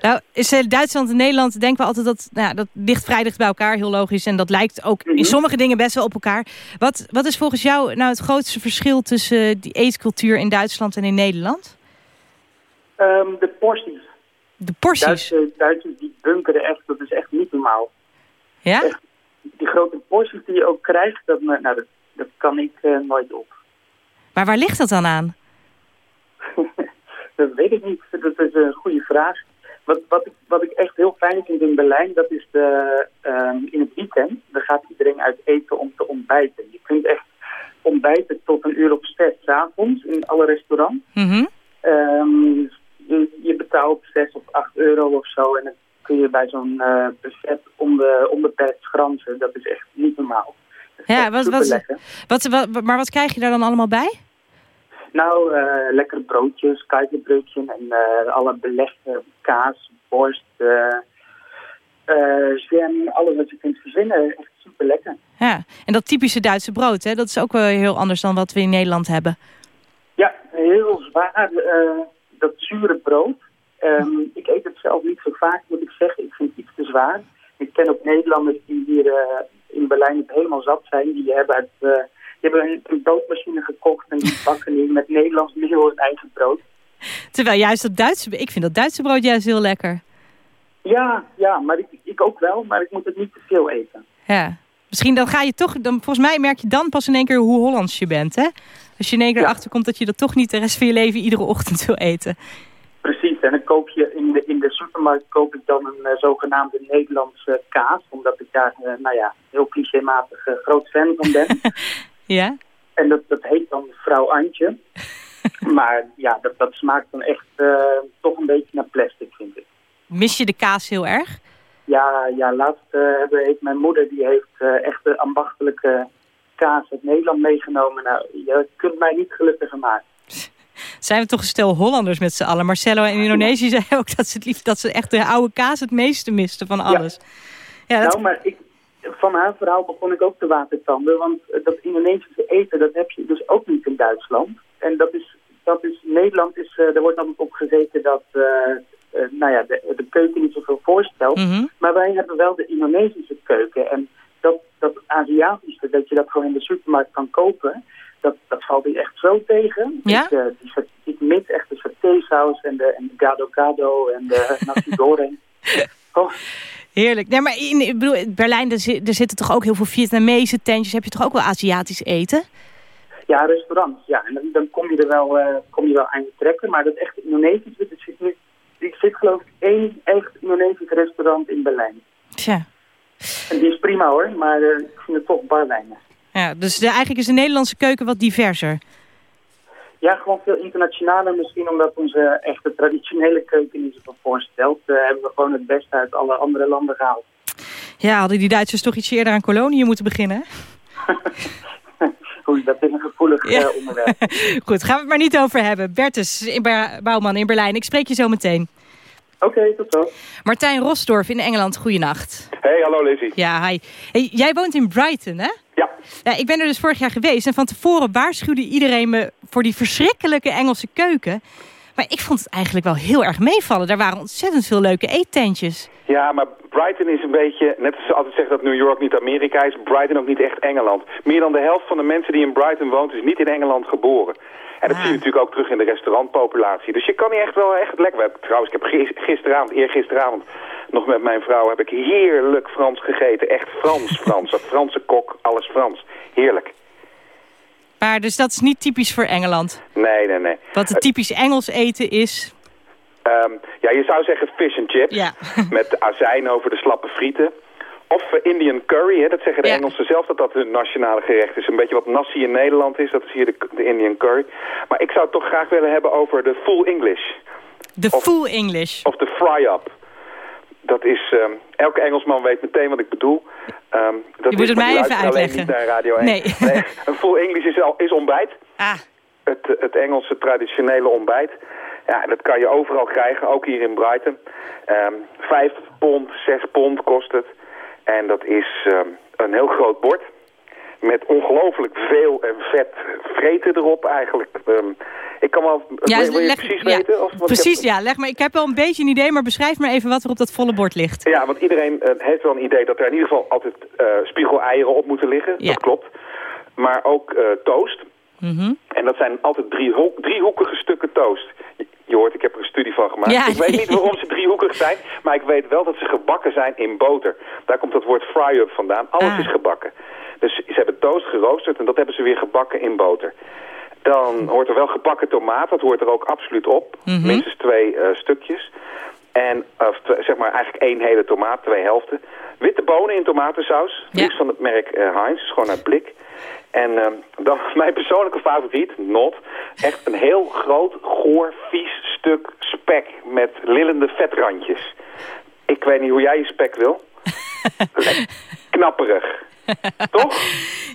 F: Nou, is eh, Duitsland en Nederland denken we altijd dat, nou, dat ligt vrij dicht bij elkaar, heel logisch. En dat lijkt ook in sommige dingen best wel op elkaar. Wat, wat is volgens jou nou het grootste verschil tussen eh, die eetcultuur in Duitsland en in Nederland?
H: Ehm, de porties.
F: De porties?
H: Duitsers, Duitsers die bunkeren echt, dat is echt niet normaal.
F: Ja?
H: Echt, die grote porties die je ook krijgt, dat, nou, dat, dat kan ik eh, nooit op.
F: Maar waar ligt dat dan aan? (laughs)
H: Dat weet ik niet. Dat is een goede vraag. Wat, wat, ik, wat ik echt heel fijn vind in Berlijn, dat is de, ehm, in het weekend. Dan gaat iedereen uit eten om te ontbijten. Je kunt echt ontbijten tot een uur of zes avonds in alle restaurants.
F: Mhm.
H: Ehm, je, je betaalt 6 of 8 euro of zo en dan kun je bij zo'n eh, buffet onbe, onbeperkt schransen. Dat is echt niet normaal.
F: Ja, wat, wat, wat, maar wat krijg je daar dan allemaal bij?
H: Nou, eh lekkere broodjes, keizerbroodje en eh, alle belegde kaas, borst, eh eh, jam, alles wat je kunt verzinnen. Echt super lekker.
F: Ja, en dat typische Duitse brood, hè, dat is ook wel heel anders dan wat we in Nederland hebben.
H: Ja, heel zwaar, dat zure brood. Ehm, ik eet het zelf niet zo vaak, moet ik zeggen. Ik vind het iets te zwaar. Ik ken ook Nederlanders die hier in Berlijn het helemaal zat zijn. Die hebben, die hebben een, een broodmachine gekocht en die (laughs) bakken nu met Nederlands meel hun eigen brood.
F: Terwijl juist dat Duitse, ik vind dat Duitse brood juist heel lekker.
H: Ja, ja, maar ik, ik ook wel, maar ik moet het niet te veel eten.
F: Ja. Misschien dan ga je toch, dan, volgens mij merk je dan pas in één keer hoe Hollands je bent, hè? Als je in één keer erachter komt dat je dat toch niet de rest van je leven iedere ochtend wil eten.
H: Precies, en dan koop je in de, in de supermarkt koop ik dan een eh, zogenaamde Nederlandse kaas, omdat ik daar, eh, nou ja, heel clichématig eh, groot fan van ben. (laughs)
F: Ja?
H: En dat, dat heet dan vrouw Antje. (laughs) maar ja, dat, dat smaakt dan echt eh, toch een beetje naar plastic, vind ik.
F: Mis je de kaas heel erg?
H: Ja, ja laatst hebben, heeft mijn moeder, die heeft eh, echt de ambachtelijke kaas uit Nederland meegenomen. Nou, je kunt mij niet gelukkiger maken. (laughs)
F: Zijn we toch een stel Hollanders met z'n allen? Marcelo in Indonesië (laughs) zei ook dat ze, het liefst, dat ze echt de oude kaas het meeste misten van alles. Ja, dat...
H: Nou, maar ik, van haar verhaal begon ik ook te watertanden. Want eh, dat Indonesische eten, dat heb je dus ook niet in Duitsland. En dat is, dat is Nederland, is, eh, er wordt dan op gezeten dat eh, nou ja, de, de keuken niet zoveel voorstelt.
F: Mhm.
H: Maar wij hebben wel de Indonesische keuken. En dat, dat Aziatische, dat je dat gewoon in de supermarkt kan kopen, dat, dat valt hier echt zo tegen.
F: Ja?
H: Ik, eh, die, ik echt de satésaus en de, en de gado gado en de (laughs) nasi goreng. Oh,
F: Heerlijk. Nee, maar in, ik bedoel, Berlijn, er, zi- er zitten toch ook heel veel Vietnamese tentjes. Heb je toch ook wel Aziatisch eten?
H: Ja, restaurants. Ja, en dan, dan kom je er wel, eh, kom je wel aan je trekken. Maar dat echt Indonesisch, er zit nu, ik zit geloof ik één echt Indonesisch restaurant in Berlijn.
F: Tja.
H: En die is prima hoor, maar eh, ik vind het toch bar weinig.
F: Ja, dus de, eigenlijk is de Nederlandse keuken wat diverser.
H: Ja, gewoon veel internationaler. Misschien omdat onze echte traditionele keuken niet zoveel voorstelt. eh, hebben we gewoon het beste uit alle andere landen gehaald.
F: Ja, hadden die Duitsers toch iets eerder aan koloniën moeten beginnen? (laughs)
H: Oei, dat is een gevoelig
F: Ja.
H: eh, onderwerp. (laughs)
F: Goed, gaan we het maar niet over hebben. Bertus in Bouwman in Berlijn, ik spreek je zo meteen.
H: Oké, tot zo.
F: Martijn Rosdorf in Engeland, goeienacht.
M: Hey, hallo Lizzie.
F: Ja, hi. Hey, jij woont in Brighton, hè?
M: Ja.
F: ja. Ik ben er dus vorig jaar geweest en van tevoren waarschuwde iedereen me voor die verschrikkelijke Engelse keuken. Maar ik vond het eigenlijk wel heel erg meevallen. Daar waren ontzettend veel leuke eettentjes.
M: Ja, maar Brighton is een beetje, net als ze altijd zeggen dat New York niet Amerika is, Brighton ook niet echt Engeland. Meer dan de helft van de mensen die in Brighton woont is niet in Engeland geboren. En dat zie je natuurlijk ook terug in de restaurantpopulatie. Dus je kan hier echt wel echt lekker... we Trouwens, ik heb gis- gisteravond, eergisteravond, nog met mijn vrouw heb ik heerlijk Frans gegeten. Echt Frans, (laughs) Frans. Een Franse kok, alles Frans. Heerlijk.
F: Maar dus dat is niet typisch voor Engeland.
M: Nee, nee, nee.
F: Wat het typisch Engels eten is...
M: Ehm, ja, je zou zeggen fish and chips.
F: Ja. (laughs)
M: met azijn over de slappe frieten. Of Indian curry, hè, dat zeggen de Engelsen zelf dat dat hun nationale gerecht is. Een beetje wat nasi in Nederland is, dat is hier de, de Indian curry. Maar ik zou het toch graag willen hebben over de full English.
F: De full English.
M: Of de fry-up. Dat is, ehm, elke Engelsman weet meteen wat ik bedoel. Ehm, dat
F: Je moet het mij even uitleggen.
M: niet naar Radio 1. (laughs)
F: Nee.
M: een full English is, al, is ontbijt.
F: Ah.
M: Het, het Engelse traditionele ontbijt. Ja, dat kan je overal krijgen, ook hier in Brighton. Ehm, vijf pond, zes pond kost het. En dat is ehm, een heel groot bord. Met ongelooflijk veel en vet vreten erop eigenlijk. Ehm, ik kan wel...
F: Ja,
M: wil,
F: leg-
M: precies
F: ja,
M: weten? Of,
F: Precies,
M: heb-
F: ja. Leg maar, ik heb wel een beetje een idee, maar beschrijf maar even wat er op dat volle bord ligt.
M: Ja, want iedereen eh, heeft wel een idee dat er in ieder geval altijd eh spiegeleieren op moeten liggen.
F: Ja.
M: Dat klopt. Maar ook eh, toast.
F: Mhm.
M: En dat zijn altijd drie ho- driehoekige stukken toast. Je, hoort, ik heb er een studie van gemaakt.
F: Ja.
M: Ik weet niet waarom ze driehoekig zijn, maar ik weet wel dat ze gebakken zijn in boter. Daar komt dat woord fry-up vandaan. Alles
F: Ah.
M: is gebakken. Dus ze hebben toast geroosterd en dat hebben ze weer gebakken in boter. Dan hoort er wel gebakken tomaat, dat hoort er ook absoluut op.
F: Mhm.
M: Minstens twee eh, stukjes. En of, zeg maar eigenlijk één hele tomaat, twee helften. Witte bonen in tomatensaus.
F: Ja.
M: Van het merk eh, Heinz, is gewoon uit blik. En ehm, dan mijn persoonlijke favoriet, not. Echt een heel groot, goor, vies stuk spek met lillende vetrandjes. Ik weet niet hoe jij je spek wil. (laughs) Knapperig. Toch?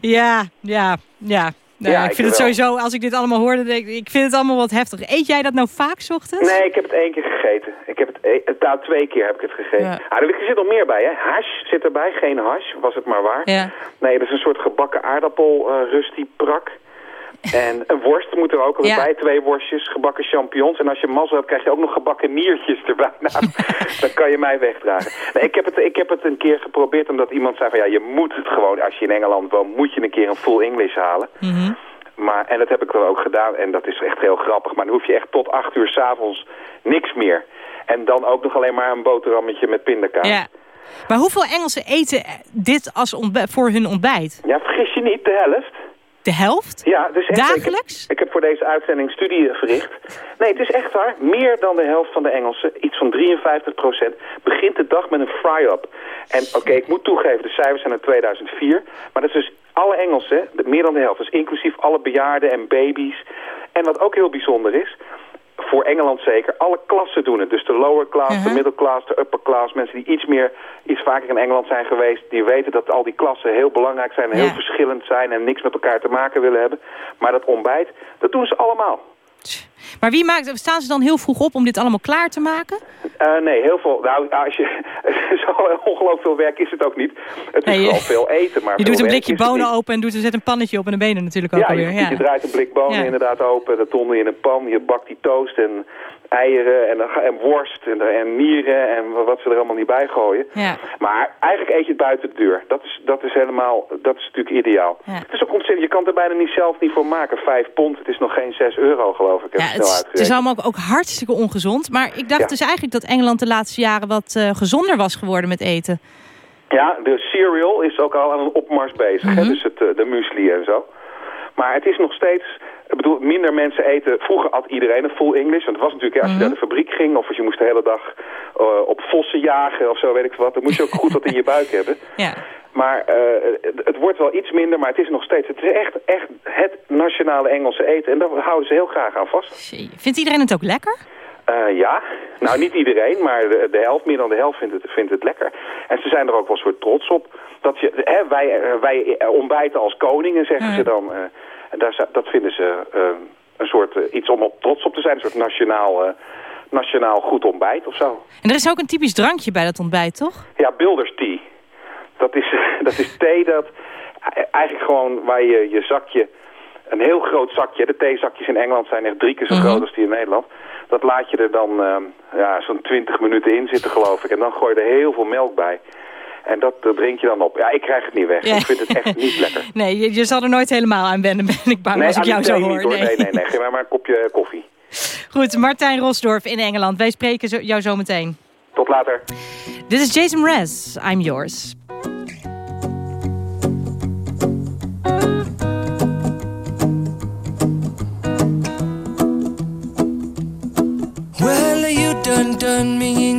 F: Ja, ja, ja. Nou,
M: Ja,
F: ik
M: ik
F: vind het
M: wel.
F: sowieso, als ik dit allemaal hoorde, denk ik, ik vind het allemaal wat heftig. Eet jij dat nou vaak, 's ochtends?
M: Nee, ik heb het één keer gegeten. Ik heb het, nou, twee keer heb ik het gegeten.
F: Ja.
M: Ah, er zit nog meer bij, hè. Hash zit erbij, geen hash, was het maar waar.
F: Ja.
M: Nee, dat is een soort gebakken aardappel, eh rusty prak. En een worst moet er ook al
F: Ja.
M: bij, twee worstjes, gebakken champignons. En als je mazzel hebt, krijg je ook nog gebakken niertjes erbij. Nou, (laughs) dan kan je mij wegdragen. Nee, ik, heb het, ik heb het een keer geprobeerd omdat iemand zei van... ja, je moet het gewoon, als je in Engeland woont, moet je een keer een full English halen.
F: Mhm.
M: Maar, en dat heb ik dan ook gedaan en dat is echt heel grappig. Maar dan hoef je echt tot acht uur s'avonds niks meer. En dan ook nog alleen maar een boterhammetje met pindakaas.
F: Ja. Maar hoeveel Engelsen eten dit als voor hun ontbijt?
M: Ja, vergis je niet, de helft.
F: De helft?
M: Ja, dus echt,
F: Dagelijks?
M: Ik heb, ik heb voor deze uitzending studie verricht. Nee, het is echt waar. Meer dan de helft van de Engelsen, iets van 53% begint de dag met een fry-up. En oké, ik moet toegeven, de cijfers zijn uit 2004. Maar dat is dus alle Engelsen, meer dan de helft. Dus inclusief alle bejaarden en baby's. En wat ook heel bijzonder is, voor Engeland zeker, alle klassen doen het. Dus de lower class, de middle class, de upper class. Mensen die iets meer, iets vaker in Engeland zijn geweest... die weten dat al die klassen heel belangrijk zijn en
F: Ja.
M: heel verschillend zijn... en niks met elkaar te maken willen hebben. Maar dat ontbijt, dat doen ze allemaal.
F: Maar wie maakt, staan ze dan heel vroeg op om dit allemaal klaar te maken?
M: Eh, nee, heel veel. Nou, als je, (laughs) zo ongelooflijk veel werk is het ook niet. Het is
F: Nee,
M: gewoon veel eten. Maar
F: Je doet een blikje bonen open en doet, zet een pannetje op en dan ben je er natuurlijk ook
M: Ja,
F: alweer.
M: je, je draait een blik bonen
F: Ja.
M: inderdaad open, dat donder je in een pan, je bakt die toast en eieren en, en worst en, en nieren en wat ze er allemaal niet bij gooien.
F: Ja.
M: Maar eigenlijk eet je het buiten de deur. Dat is, dat is helemaal, dat is natuurlijk ideaal.
F: Ja.
M: Het is ook ontzettend, je kan het er bijna niet zelf niet voor maken. Vijf pond, het is nog geen zes euro geloof ik.
F: Ja,
M: ik
F: het, is- het is
M: uitgerekend.
F: allemaal ook, ook hartstikke ongezond. Maar ik dacht
M: Ja.
F: dus eigenlijk dat Engeland de laatste jaren wat eh, gezonder was geworden met eten.
M: Ja, de cereal is ook al aan een opmars bezig. hè?
F: Mhm.
M: Dus het, eh, de muesli en zo. Maar het is nog steeds... Ik bedoel, minder mensen eten... Vroeger at iedereen een full English. Want het was natuurlijk, als je
F: Mhm.
M: naar de fabriek ging... of als je moest de hele dag eh, op vossen jagen of zo, weet ik wat... dan moest je ook goed wat in je buik (laughs) hebben.
F: Ja.
M: Maar eh, het, het wordt wel iets minder, maar het is nog steeds... Het is echt, echt het nationale Engelse eten. En daar houden ze heel graag aan vast.
F: Vindt iedereen het ook lekker?
M: Eh, ja, nou niet iedereen, maar de, de helft, meer dan de helft vindt het, vindt het lekker. En ze zijn er ook wel soort trots op. Dat je, hè, wij, wij ontbijten als koningen, zeggen ze dan. eh, en daar, dat vinden ze eh, een soort eh, iets om op trots op te zijn. Een soort nationaal, eh, nationaal goed ontbijt of zo.
F: En er is ook een typisch drankje bij dat ontbijt, toch?
M: Ja, builders tea. Dat is, (laughs) dat is thee dat eigenlijk gewoon waar je je zakje, een heel groot zakje, de theezakjes in Engeland zijn echt drie keer zo
F: Mhm.
M: groot als die in Nederland. Dat laat je er dan ehm, ja, zo'n 20 minuten in zitten geloof ik. En dan gooi je er heel veel melk bij. En dat, dat drink je dan op. Ja, ik krijg het niet weg.
F: Ja.
M: Ik vind het echt niet lekker. (laughs)
F: Nee, je, je zal er nooit helemaal aan wennen, ben ik bang, als ik jou
M: die
F: zo hoor.
M: niet, Nee, nee, nee. Geef mij maar een kopje koffie.
F: Goed, Martijn Rosdorf in Engeland. Wij spreken zo, jou zo meteen.
M: Tot later.
F: Dit is Jason Mraz, I'm Yours.
N: Well, you done done me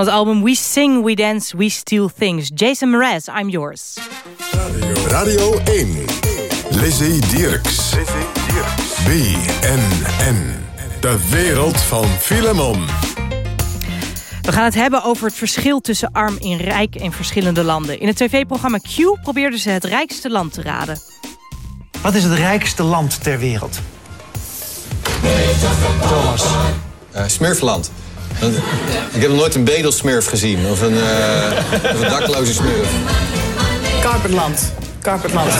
F: Het album We Sing, We Dance, We Steal Things. Jason Mraz, I'm Yours.
B: Radio 1. Lizzie Dierks. BNN. De wereld van Filemon.
F: We gaan het hebben over het verschil tussen arm en rijk in verschillende landen. In het tv-programma Q probeerden ze het rijkste land te raden.
O: Wat is het rijkste land ter wereld?
P: Thomas. Uh, Smurfland. Ik heb nog nooit een bedelsmurf gezien. Of een, uh, of een dakloze smurf.
Q: Carpetland. Carpetland.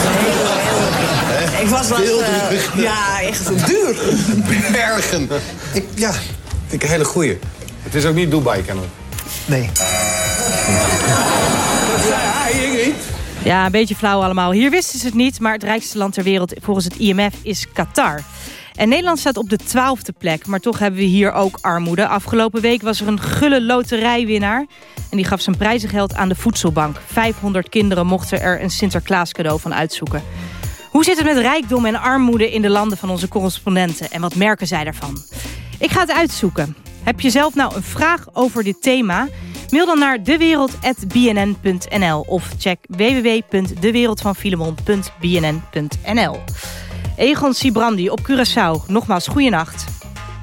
Q: Ik was wel uh, Ja, echt duur.
P: Bergen. Ik, ja, vind ik een hele goeie.
R: Het is ook niet Dubai, kennelijk.
O: Nee.
F: Ja, een beetje flauw allemaal. Hier wisten ze het niet, maar het rijkste land ter wereld volgens het IMF is Qatar. En Nederland staat op de twaalfde plek, maar toch hebben we hier ook armoede. Afgelopen week was er een gulle loterijwinnaar. En die gaf zijn prijzengeld aan de voedselbank. 500 kinderen mochten er een Sinterklaas cadeau van uitzoeken. Hoe zit het met rijkdom en armoede in de landen van onze correspondenten? En wat merken zij daarvan? Ik ga het uitzoeken. Heb je zelf nou een vraag over dit thema? Mail dan naar dewereld.bnn.nl of check www.dewereldvanfilemon.bnn.nl Egon Sibrandi op Curaçao. Nogmaals, goeienacht.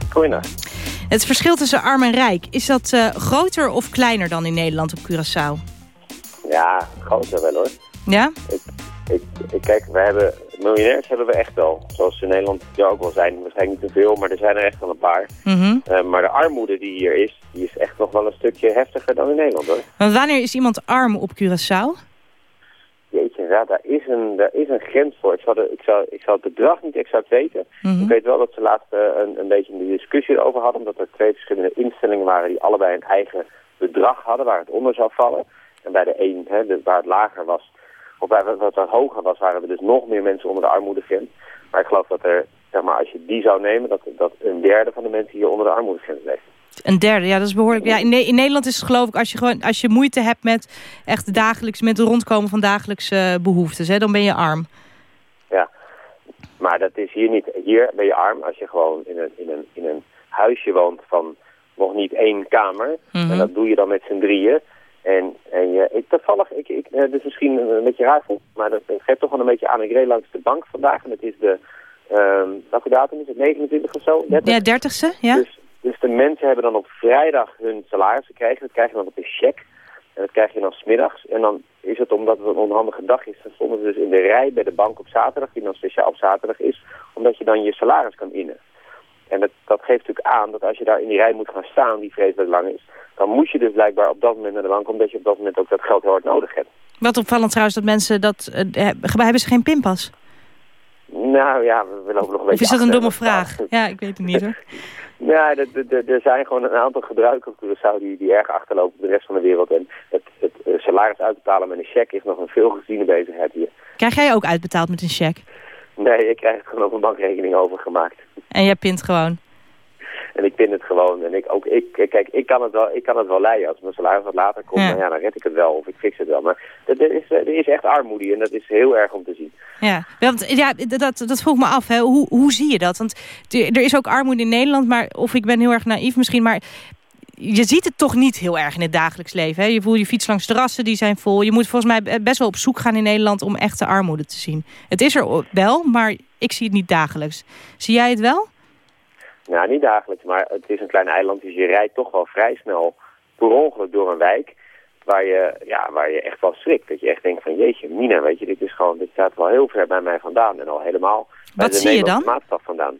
G: Goeienacht.
F: Het verschil tussen arm en rijk, is dat uh, groter of kleiner dan in Nederland op Curaçao?
G: Ja, groter wel hoor.
F: Ja?
G: Ik, ik, ik, kijk, we hebben, miljonairs hebben we echt wel. Zoals in Nederland er ook wel zijn. Waarschijnlijk niet te veel, maar er zijn er echt wel een paar.
F: Mm -hmm.
G: uh, maar de armoede die hier is, die is echt nog wel een stukje heftiger dan in Nederland hoor.
F: Want wanneer is iemand arm op Curaçao?
G: Inderdaad, daar is een, daar is een grens voor. Ik zou, de, ik, zou, ik het bedrag niet exact weten.
F: Mhm.
G: Ik weet wel dat ze laatst eh, een, een beetje een discussie erover hadden, omdat er twee verschillende instellingen waren die allebei een eigen bedrag hadden waar het onder zou vallen. En bij de een, hè, de, waar het lager was, of bij wat wat hoger was, waren er dus nog meer mensen onder de armoedegrens. Maar ik geloof dat er, zeg maar, als je die zou nemen, dat, dat een derde van de mensen hier onder de armoedegrens leeft.
F: Een derde, ja, dat is behoorlijk. Ja, in, in Nederland is het geloof ik, als je, gewoon, als je moeite hebt met echt dagelijks, met het rondkomen van dagelijkse eh, behoeftes, hè, dan ben je arm.
G: Ja, maar dat is hier niet. Hier ben je arm als je gewoon in een, in een, in een huisje woont van nog niet één kamer.
F: Mhm.
G: En dat doe je dan met z'n drieën. En, en je, ik, toevallig, ik, ik, eh, dit is misschien een beetje raar, maar dat geeft toch wel een beetje aan. Ik reed langs de bank vandaag en het is de, ehm welke datum is het, 29 of zo? 30?
F: Ja, dertigste, ja.
G: Dus, dus de mensen hebben dan op vrijdag hun salaris gekregen. Dat krijg je dan op een cheque. En dat krijg je dan smiddags. En dan is het omdat het een onhandige dag is. Dan stonden ze dus in de rij bij de bank op zaterdag. Die dan speciaal op zaterdag is. Omdat je dan je salaris kan innen. En dat, dat geeft natuurlijk aan dat als je daar in die rij moet gaan staan, die vreselijk lang is. Dan moet je dus blijkbaar op dat moment naar de bank. Omdat je op dat moment ook dat geld heel hard nodig hebt.
F: Wat opvallend trouwens dat mensen dat... eh, hebben ze geen pinpas?
G: Nou ja, we, lopen nog een beetje
F: Of is dat een domme vraag? Ja, ik weet het niet hoor. (laughs)
G: Ja, er- zijn gewoon een aantal gebruikers op Curaçao die, die erg achterlopen op de rest van de wereld. En het, het, eh, salaris uitbetalen met een cheque is nog een veel geziene bezigheid hier.
F: Krijg jij ook uitbetaald met een cheque?
G: Nee, ik krijg het gewoon op een bankrekening overgemaakt.
F: En jij pint gewoon?
G: En ik pin het gewoon. En ik, ook, ik, kijk, ik kan, het wel, ik kan het wel leiden. Als mijn salaris wat later komt,
F: Ja.
G: dan, ja, dan red ik het wel of ik fix het wel. Maar er, is, er is echt armoede en dat is heel erg om te zien.
F: Ja, want, ja dat, dat vroeg me af. Hè. Hoe, hoe zie je dat? Want er er is ook armoede in Nederland, maar of ik ben heel erg naïef misschien, maar je ziet het toch niet heel erg in het dagelijks leven. Hè? Je voelt je fiets langs terrassen, die zijn vol. Je moet volgens mij best wel op zoek gaan in Nederland om echte armoede te zien. Het is er wel, maar ik zie het niet dagelijks. Zie jij het wel?
G: Nou, niet dagelijks, maar het is een klein eiland, dus je rijdt toch wel vrij snel per ongeluk door een wijk waar je, ja, waar je echt wel schrikt. Dat je echt denkt van jeetje, Mina, weet je, dit is gewoon, dit staat wel heel ver bij mij vandaan en al helemaal bij
F: Wat
G: de
F: zie je dan?
G: maatstaf vandaan.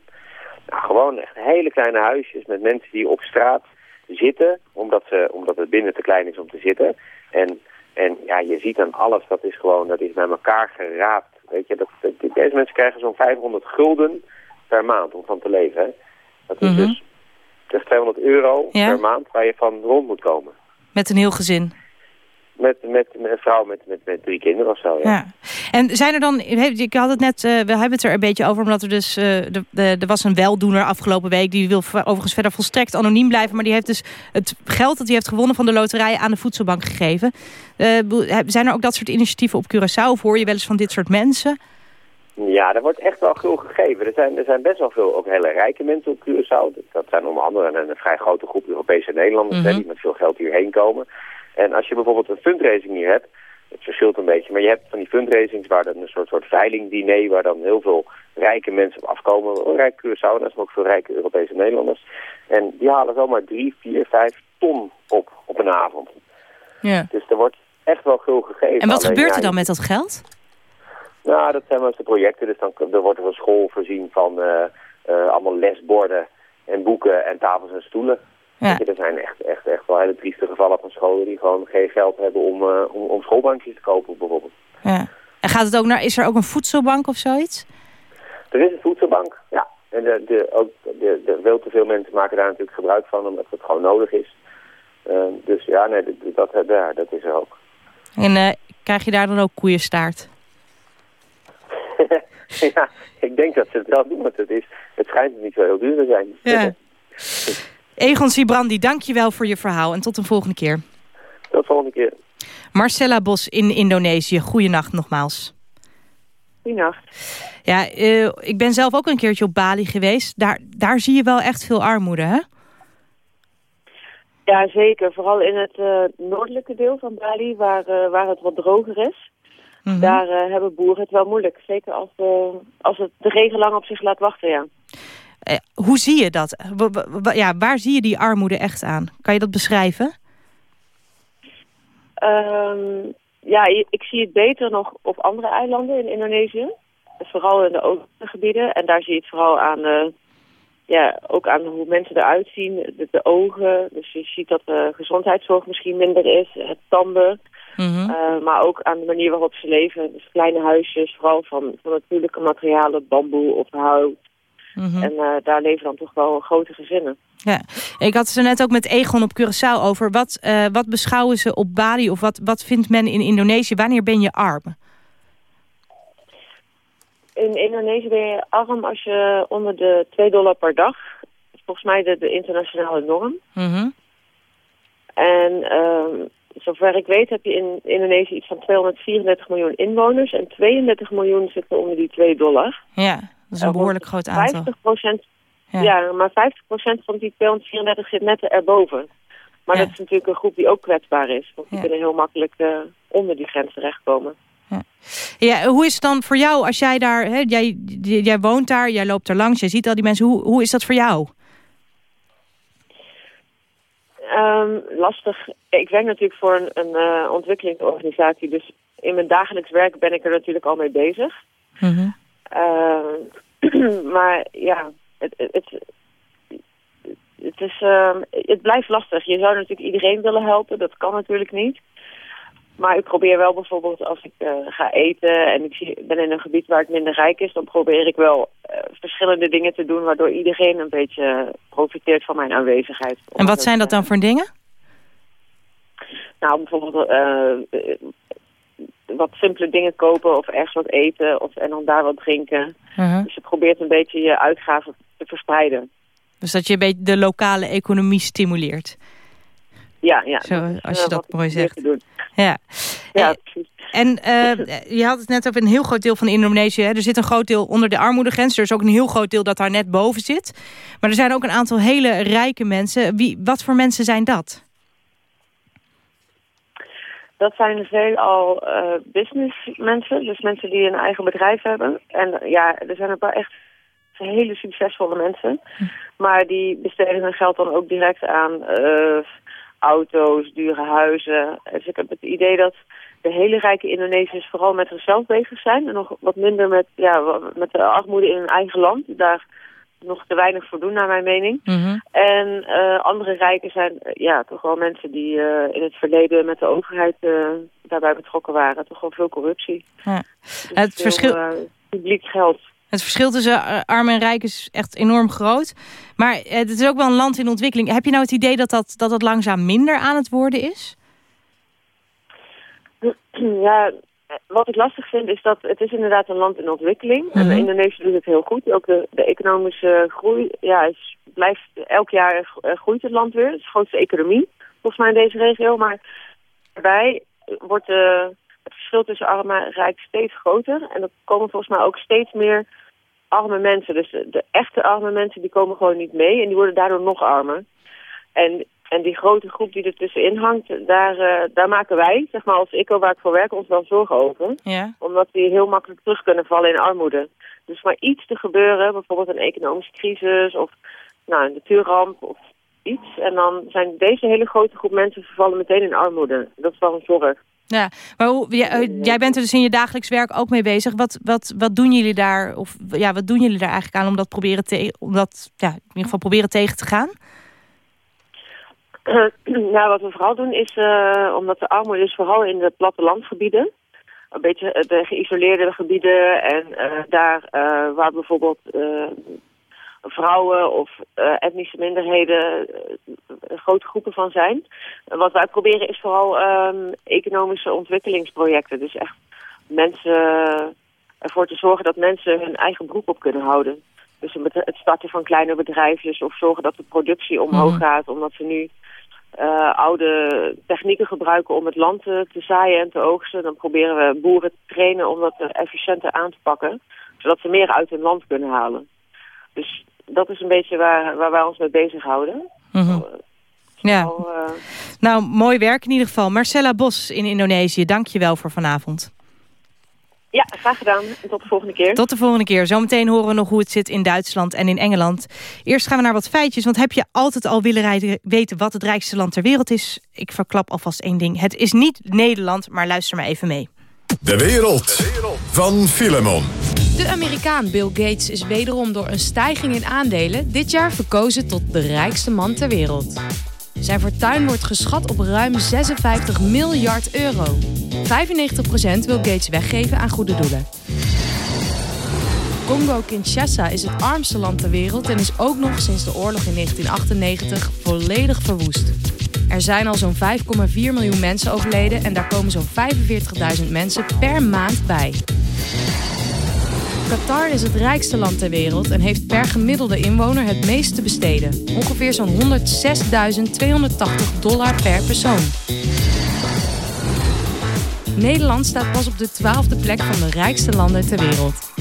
G: Nou, gewoon echt hele kleine huisjes met mensen die op straat zitten, omdat, ze, omdat het binnen te klein is om te zitten. En, en ja, je ziet dan alles, dat is gewoon, dat is bij elkaar geraapt. Weet je, dat, dat- deze mensen krijgen zo'n 500 gulden per maand om van te leven. Hè? Dat is
F: Mhm.
G: dus dat is 200 euro
F: Ja.
G: per maand waar je van rond moet komen.
F: Met een heel gezin.
G: Met, met, met een vrouw met, met, met drie kinderen of zo, ja.
F: Ja. En zijn er dan, ik had het net, eh, we hebben het er een beetje over, omdat er dus, de, de, er was een weldoener afgelopen week, die wil overigens verder volstrekt anoniem blijven, maar die heeft dus het geld dat hij heeft gewonnen van de loterij aan de voedselbank gegeven. Eh, zijn er ook dat soort initiatieven op Curaçao, of hoor je wel eens van dit soort mensen?
G: Ja, er wordt echt wel gul gegeven. Er zijn, er zijn best wel veel ook hele rijke mensen op Curaçao. Dat- Dat zijn onder andere een, een vrij grote groep Europese Nederlanders hè,
F: Mhm.
G: die met veel geld hierheen komen. En als je bijvoorbeeld een fundraising hier hebt, het verschilt een beetje, maar je hebt van die fundraisings waar dan een soort, soort veilingdiner, waar dan heel veel rijke mensen op afkomen. Rijk Curaçao, maar ook veel rijke Europese Nederlanders. En die halen zomaar drie, vier, vijf ton op op een avond.
F: Ja.
G: Dus er wordt echt wel gul gegeven.
F: En wat
G: Alleen,
F: gebeurt er dan met dat geld?
G: Nou, dat zijn wel eens de projecten. Dus dan, dan wordt er een school voorzien van eh, eh, allemaal lesborden en boeken en tafels en stoelen.
F: Ja.
G: Je, er zijn echt, echt, echt wel hele trieste gevallen van scholen die gewoon geen geld hebben om, eh, om, om schoolbankjes te kopen bijvoorbeeld.
F: Ja. En gaat het ook naar, is er ook een voedselbank of zoiets?
G: Er is een voedselbank, ja. En de, de, ook de, de, veel te veel mensen maken daar natuurlijk gebruik van omdat het gewoon nodig is. Dus ja, nee, dat, dat, ja, dat is er ook.
F: En krijg je daar dan ook koeienstaart? (laughs)
G: ja, ik denk dat ze het wel doen, want het, is, het schijnt niet zo heel duur te zijn.
F: Ja. (laughs) Egon Sibrandi, dank je wel voor je verhaal en tot een volgende keer.
G: Tot de volgende keer.
F: Marcella Bos in Indonesië, goeienacht nogmaals.
D: Goeienacht.
F: Ja, eh, ik ben zelf ook een keertje op Bali geweest. Daar, daar zie je wel echt veel armoede, hè?
D: Ja, zeker. Vooral in het eh, noordelijke deel van Bali, waar, eh, waar het wat droger is.
F: Mhm.
D: Daar eh, hebben boeren het wel moeilijk. Zeker als, eh, als het de regen lang op zich laat wachten, ja.
F: Eh, hoe zie je dat? Ja, waar zie je die armoede echt aan? Kan je dat beschrijven?
D: Ehm, ja, ik zie het beter nog op andere eilanden in Indonesië. Vooral in de oostelijke gebieden. En daar zie je het vooral aan, ja, ook aan hoe mensen eruit zien. De, de ogen. Dus je ziet dat de gezondheidszorg misschien minder is. Het tanden.
F: Mhm.
D: Eh, maar ook aan de manier waarop ze leven. Dus kleine huisjes, vooral van, van natuurlijke materialen, bamboe of hout.
F: Mhm.
D: En eh, daar leven dan toch wel grote gezinnen.
F: Ja. Ik had het er net ook met Egon op Curaçao over. Wat, eh, wat beschouwen ze op Bali of wat, wat vindt men in Indonesië? Wanneer ben je arm?
D: In Indonesië ben je arm als je onder de 2 dollar per dag. Volgens mij de, de internationale norm.
F: Mhm.
D: En ehm, zover ik weet heb je in Indonesië iets van 234 miljoen inwoners. En 32 miljoen zitten onder die 2 dollar.
F: Ja, dat is een behoorlijk groot aantal.
D: 50 procent,
F: Ja.
D: ja. maar 50 procent van die 234 zit net erboven. Maar
F: Ja.
D: dat is natuurlijk een groep die ook kwetsbaar is. Want die
F: Ja.
D: kunnen heel makkelijk eh, onder die grens terechtkomen.
F: Ja, hoe is het dan voor jou als jij daar... Hè, jij, jij woont daar, jij loopt er langs, jij ziet al die mensen. Hoe, hoe is dat voor jou?
D: Ehm, lastig. Ik werk natuurlijk voor een, een eh, ontwikkelingsorganisatie. Dus in mijn dagelijks werk ben ik er natuurlijk al mee bezig.
F: Mhm.
D: Ehm, (clears throat) maar ja, het, het, het, het is, ehm, het blijft lastig. Je zou natuurlijk iedereen willen helpen. Dat kan natuurlijk niet. Maar ik probeer wel bijvoorbeeld als ik eh, ga eten en ik zie, ben in een gebied waar het minder rijk is, dan probeer ik wel eh, verschillende dingen te doen waardoor iedereen een beetje profiteert van mijn aanwezigheid.
F: En wat zijn dat dan voor dingen?
D: Nou, bijvoorbeeld eh, wat simpele dingen kopen of ergens wat eten of, en dan daar wat drinken.
F: Mhm.
D: Dus je probeert een beetje je uitgaven te verspreiden.
F: Dus dat je een beetje de lokale economie stimuleert.
D: Ja, ja.
F: Zo,
D: dat
F: als je
D: eh,
F: dat
D: wat
F: mooi zegt. Ja.
D: Ja,
F: Eh, En eh, je had het net over een heel groot deel van Indonesië. Hè? Er zit een groot deel onder de armoedegrens. Er is ook een heel groot deel dat daar net boven zit. Maar er zijn ook een aantal hele rijke mensen. Wie, wat voor mensen zijn dat?
D: Dat zijn veelal eh businessmensen, dus mensen die een eigen bedrijf hebben. En ja, er zijn een paar echt hele succesvolle mensen. Maar die besteden hun geld dan ook direct aan auto's, dure huizen. Dus ik heb het idee dat de hele rijke Indonesiërs vooral met zichzelf bezig zijn. En nog wat minder met, ja, met de armoede in hun eigen land. Daar nog te weinig voor doen, naar mijn mening. En eh, andere rijken zijn eh, ja, toch wel mensen die eh, in het verleden met de overheid daarbij betrokken waren. Toch wel veel corruptie.
F: Ja.
D: Dus
F: Het
D: veel,
F: verschil-
D: publiek geld.
F: Het verschil tussen eh, arm en rijk is echt enorm groot. Maar eh, het is ook wel een land in ontwikkeling. Heb je nou het idee dat dat, dat het langzaam minder aan het worden is? (clears throat)
D: Ja, wat ik lastig vind is dat het is inderdaad een land in ontwikkeling. En
F: Mhm.
D: Indonesië doet het heel goed. Ook de, de economische groei ja, is, blijft elk jaar eh, groeit het land weer. Het is de grootste economie volgens mij in deze regio. Maar daarbij wordt eh, het verschil tussen arm en rijk steeds groter. En er komen volgens mij ook steeds meer arme mensen. Dus de, de echte arme mensen die komen gewoon niet mee. En die worden daardoor nog armer. En, en die grote groep die er tussenin hangt, daar, eh, daar maken wij, zeg maar als ICO waar ik voor werk, ons wel zorgen over.
F: Ja.
D: Omdat die heel makkelijk terug kunnen vallen in armoede. Dus maar iets te gebeuren, bijvoorbeeld een economische crisis of nou, een natuurramp of iets. En dan zijn deze hele grote groep mensen vervallen meteen in armoede. Dat is wel een zorg.
F: Ja, maar hoe, jij, eh, jij bent er dus in je dagelijks werk ook mee bezig. Wat, wat, wat doen jullie daar? Of ja, wat doen jullie daar eigenlijk aan om dat proberen te, om dat, ja, in ieder geval proberen tegen te gaan? (clears throat)
D: nou, wat we vooral doen is, eh, omdat de armoede is vooral in de plattelandgebieden. Een beetje eh, de geïsoleerde gebieden en eh, daar eh, waar bijvoorbeeld eh, vrouwen of eh, etnische minderheden eh, grote groepen van zijn. Wat wij proberen is vooral ehm, economische ontwikkelingsprojecten. Dus echt mensen ervoor te zorgen dat mensen hun eigen beroep op kunnen houden. Dus het starten van kleine bedrijfjes of zorgen dat de productie omhoog
F: Mhm.
D: gaat. Omdat ze nu oude technieken gebruiken om het land te, te zaaien en te oogsten. Dan proberen we boeren te trainen om dat efficiënter aan te pakken. Zodat ze meer uit hun land kunnen halen. Dus dat is een beetje waar, waar wij ons mee bezighouden.
F: Mhm. Ja.
D: eh,
F: Nou, mooi werk in ieder geval. Marcella Bos in Indonesië, dank je wel voor vanavond.
D: Ja, graag gedaan. En tot de volgende keer.
F: Tot de volgende keer. Zometeen horen we nog hoe het zit in Duitsland en in Engeland. Eerst gaan we naar wat feitjes, want heb je altijd al willen rijden- weten wat het rijkste land ter wereld is? Ik verklap alvast één ding. Het is niet Nederland, maar luister maar even mee.
B: De wereld van Filemon.
L: De Amerikaan Bill Gates is wederom door een stijging in aandelen... dit jaar verkozen tot de rijkste man ter wereld. Zijn fortuin wordt geschat op ruim 56 miljard euro. 95% wil Gates weggeven aan goede doelen. Congo-Kinshasa is het armste land ter wereld en is ook nog sinds de oorlog in 1998 volledig verwoest. Er zijn al zo'n 5,4 miljoen mensen overleden en daar komen zo'n 45.000 mensen per maand bij. Qatar is het rijkste land ter wereld en heeft per gemiddelde inwoner het meest te besteden. Ongeveer zo'n 106.280 dollar per persoon. Nederland staat pas op de twaalfde plek van de rijkste landen ter wereld.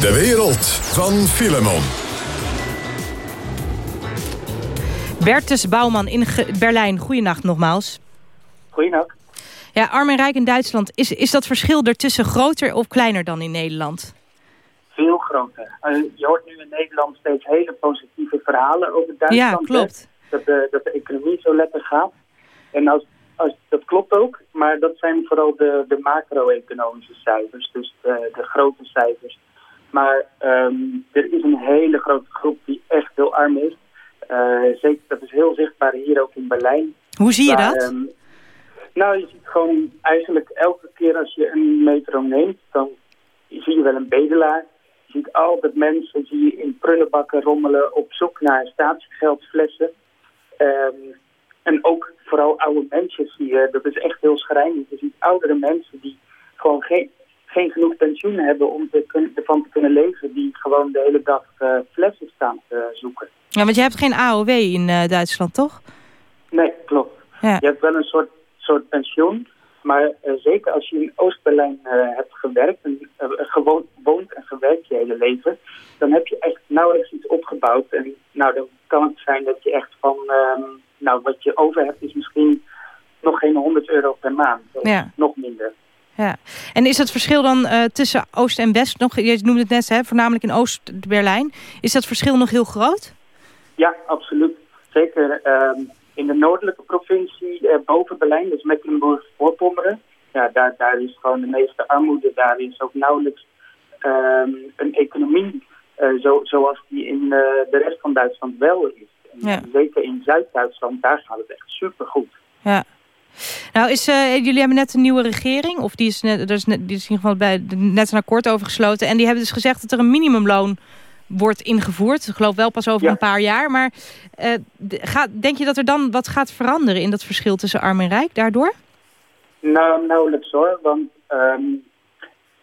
B: De wereld van Filemon.
F: Bertus Bouwman in Berlijn, goeienacht nogmaals.
H: Goeienacht.
F: Ja, arm en rijk in Duitsland. Is, is dat verschil ertussen groter of kleiner dan in Nederland?
H: Veel groter. Eh, je hoort nu in Nederland steeds hele positieve verhalen over Duitsland.
F: Ja, klopt.
H: hè. Dat de, dat de economie zo lekker gaat. En als, als, dat klopt ook, maar dat zijn vooral de, de macro-economische cijfers. Dus de, de grote cijfers. Maar ehm, er is een hele grote groep die echt heel arm is. Eh, zeker, dat is heel zichtbaar hier ook in Berlijn.
F: Hoe zie je
H: Waar,
F: dat?
H: ehm, nou, je ziet gewoon eigenlijk elke keer als je een metro neemt, dan zie je wel een bedelaar. Je ziet altijd mensen zie je in prullenbakken rommelen op zoek naar statiegeldflessen. Ehm, en ook vooral oude mensen zie je, dat is echt heel schrijnend. Je ziet oudere mensen die gewoon geen, geen genoeg pensioen hebben om te ervan te kunnen leven. Die gewoon de hele dag eh, flessen staan te zoeken.
F: Ja, want je hebt geen AOW in eh, Duitsland, toch?
H: Nee, klopt.
F: Ja.
H: Je hebt wel een soort, soort pensioen. Maar eh, zeker als je in Oost-Berlijn eh, hebt gewerkt en gewoon woont en gewerkt je hele leven, dan heb je echt nauwelijks iets opgebouwd. En nou, dan kan het zijn dat je echt van, ehm, nou, wat je over hebt is misschien nog geen 100 euro per maand.
F: Ja.
H: Nog minder.
F: Ja. En is het verschil dan tussen Oost en West nog, je noemde het net, hè, voornamelijk in Oost-Berlijn, is dat verschil nog heel groot?
H: Ja, absoluut. Zeker ehm, in de noordelijke provincie eh, boven Berlijn, dus Mecklenburg-Voorpommeren. Ja, daar, daar is gewoon de meeste armoede. Daar is ook nauwelijks ehm, een economie eh, zo, zoals die in eh, de rest van Duitsland wel is. En
F: Ja.
H: Zeker in Zuid-Duitsland, daar gaat het echt supergoed.
F: Ja. Nou, is, jullie hebben net een nieuwe regering, of die is, net, er is, net, die is in ieder geval bij, net een akkoord over gesloten. En die hebben dus gezegd dat er een minimumloon wordt ingevoerd. Ik geloof wel pas over
H: Ja.
F: een paar jaar. Maar eh, gaat, denk je dat er dan wat gaat veranderen in dat verschil tussen arm en rijk daardoor?
H: Nou, nauwelijks hoor, want ehm,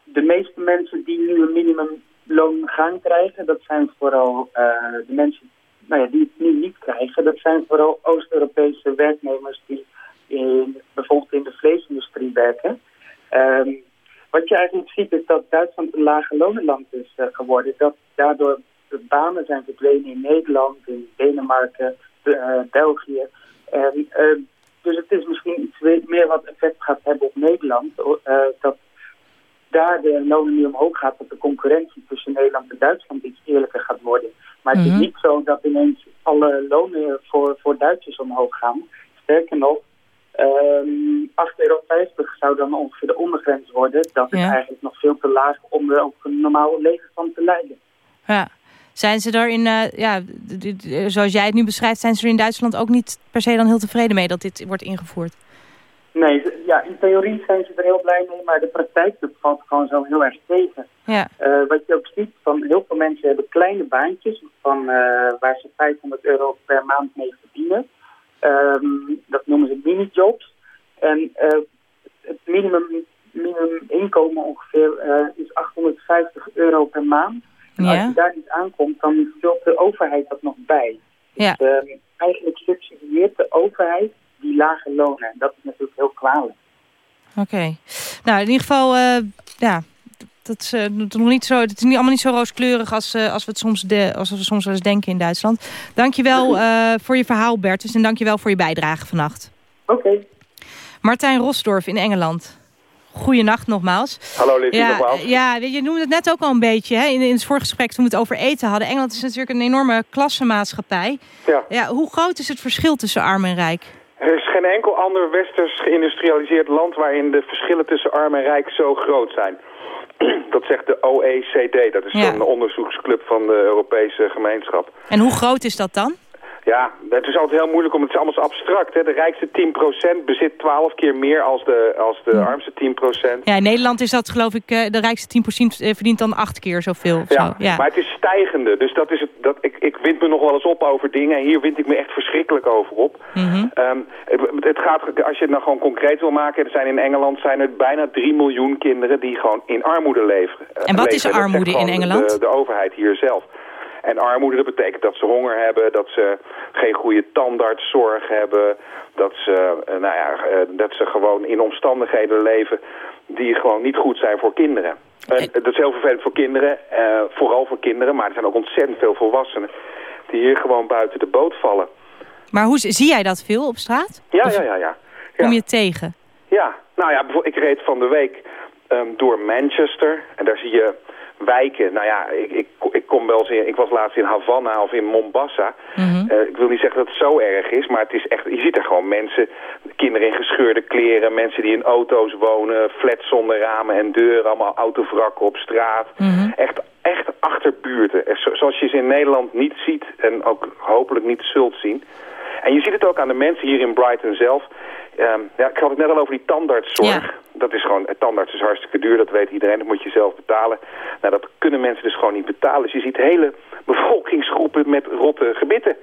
H: de meeste mensen die nu een minimumloon gaan krijgen, dat zijn vooral eh, de mensen nou ja, die het nu niet krijgen. Dat zijn vooral Oost-Europese werknemers die in, bijvoorbeeld in de vleesindustrie werken. Ehm, wat je eigenlijk ziet is dat Duitsland een lage lonenland is eh, geworden. Dat daardoor de banen zijn verdwenen in Nederland, in Denemarken, eh, België. En, eh, dus het is misschien iets meer wat effect gaat hebben op Nederland. dat daar de lonen nu omhoog gaat, dat de concurrentie tussen Nederland en Duitsland iets eerlijker gaat worden. Maar het
F: Mhm.
H: is niet zo dat ineens alle lonen voor, voor Duitsers omhoog gaan. Sterker nog, ehm 8,50 euro zou dan ongeveer de ondergrens worden. Dat is
F: Ja.
H: eigenlijk nog veel te laag om er ook een normaal leven van te leiden.
F: Ja. Zijn ze er in, eh, ja, zoals jij het nu beschrijft, zijn ze er in Duitsland ook niet per se dan heel tevreden mee dat dit wordt ingevoerd?
H: Nee, ja, in theorie zijn ze er heel blij mee, maar de praktijk dat valt gewoon zo heel erg tegen.
F: Ja.
H: Eh, wat je ook ziet, van heel veel mensen hebben kleine baantjes van, eh, waar ze 500 euro per maand mee verdienen. Ehm, dat noemen ze minijobs. En eh, het minimum, minimum inkomen ongeveer eh, is 850 euro per maand. En als je daar niet aankomt, dan vult de overheid dat nog bij.
F: Ja.
H: Dus, ehm, eigenlijk subsidieert de overheid die lage lonen. En dat is natuurlijk heel kwalijk.
F: Oké. Nou, in ieder geval, eh, ja, dat is, eh, nog niet zo, het is niet, allemaal niet zo rooskleurig als, eh, als, we het soms de, als we soms wel eens denken in Duitsland. Dankjewel eh voor je verhaal, Bertus, en dankjewel voor je bijdrage vannacht.
H: Oké.
F: Martijn Rosdorf in Engeland. Goeienacht nogmaals.
M: Hallo Lizzie,
F: ja,
M: nogmaals.
F: Ja, je noemde het net ook al een beetje hè, in, in het vorige gesprek toen we het over eten hadden. Engeland is natuurlijk een enorme klassenmaatschappij.
M: Ja.
F: Ja, hoe groot is het verschil tussen arm en rijk?
M: Er is geen enkel ander westers geïndustrialiseerd land waarin de verschillen tussen arm en rijk zo groot zijn. (clears throat) Dat zegt de OECD, dat is
F: Ja.
M: zo'n onderzoeksclub van de Europese gemeenschap.
F: En hoe groot is dat dan?
M: Ja, het is altijd heel moeilijk, om het is allemaal abstract. Hè? De rijkste 10% bezit 12 keer meer als de, als de armste 10%.
F: Ja, in Nederland is dat geloof ik, eh, de rijkste 10% eh, verdient dan acht keer zoveel.
M: Ja,
F: zo. ja.
M: maar het is stijgende. Dus dat is het, dat, ik, ik wind me nog wel eens op over dingen. En hier wind ik me echt verschrikkelijk over op.
F: Mhm.
M: Ehm, het, het gaat, als je het nou gewoon concreet wil maken... Er zijn in Engeland zijn er bijna 3 miljoen kinderen die gewoon in armoede leven.
F: En wat is
M: leven.
F: Armoede in Engeland?
M: De, de overheid hier zelf. En armoede, dat betekent dat ze honger hebben, dat ze geen goede tandartszorg hebben, dat ze, eh, nou ja, eh, dat ze gewoon in omstandigheden leven die gewoon niet goed zijn voor kinderen. En dat is heel vervelend voor kinderen, eh, vooral voor kinderen, maar er zijn ook ontzettend veel volwassenen die hier gewoon buiten de boot vallen.
F: Maar hoe, zie jij dat veel op straat?
M: Ja, ja, ja, ja.
F: Kom je tegen?
M: Ja, nou ja, ik reed van de week ehm, door Manchester en daar zie je wijken. Nou ja, ik, ik, ik kom wel eens in, ik was laatst in Havana of in Mombasa. Eh, ik wil niet zeggen dat het zo erg is, maar het is echt, je ziet er gewoon mensen, kinderen in gescheurde kleren, mensen die in auto's wonen, flats zonder ramen en deuren, allemaal autovrakken op straat. Echt, echt achterbuurten, Eh, zo- zoals je ze in Nederland niet ziet en ook hopelijk niet zult zien. En je ziet het ook aan de mensen hier in Brighton zelf. Ehm, ja, ik had het net al over die tandartszorg. Dat is gewoon, eh, tandarts is hartstikke duur, dat weet iedereen, dat moet je zelf betalen. Nou, dat kunnen mensen dus gewoon niet betalen. Dus je ziet hele (laughs) bevolkingsgroepen met rotte gebitten.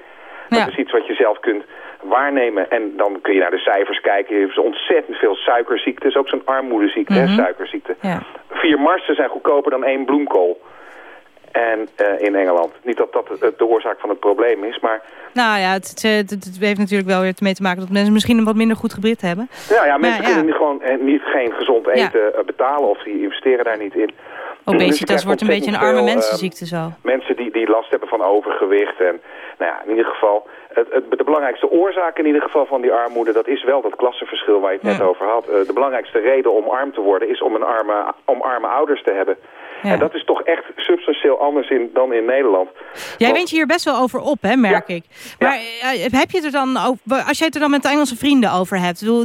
M: Dat is iets wat je zelf kunt waarnemen. En dan kun je naar de cijfers kijken. Je hebt ontzettend veel suikerziektes, ook zo'n armoedeziekte,
F: Mhm.
M: suikerziekte. Vier marsen zijn goedkoper dan één bloemkool. En eh, in Engeland. Niet dat dat de, de oorzaak van het probleem is, maar
F: Nou ja, het, het, heeft natuurlijk wel weer mee te maken dat mensen misschien een wat minder goed gebrit hebben.
M: Ja, ja mensen
F: Maar ja.
M: kunnen niet gewoon eh, niet geen gezond eten eh, betalen of die investeren daar niet in. Dus
F: Obesitas
M: krijgt
F: wordt een beetje een arme
M: veel,
F: mensenziekte zo.
M: mensen die, die last hebben van overgewicht. En nou ja, in ieder geval, het, het, de belangrijkste oorzaak in ieder geval van die armoede, dat is wel dat klassenverschil waar je het net over had. De belangrijkste reden om arm te worden is om, een arme, om arme ouders te hebben. En dat is toch echt substantieel anders in, dan in Nederland.
F: Jij wint je hier best wel over op, hè, merk ik. Maar eh, heb je het er dan over, als jij het er dan met Engelse vrienden over hebt, bedoel,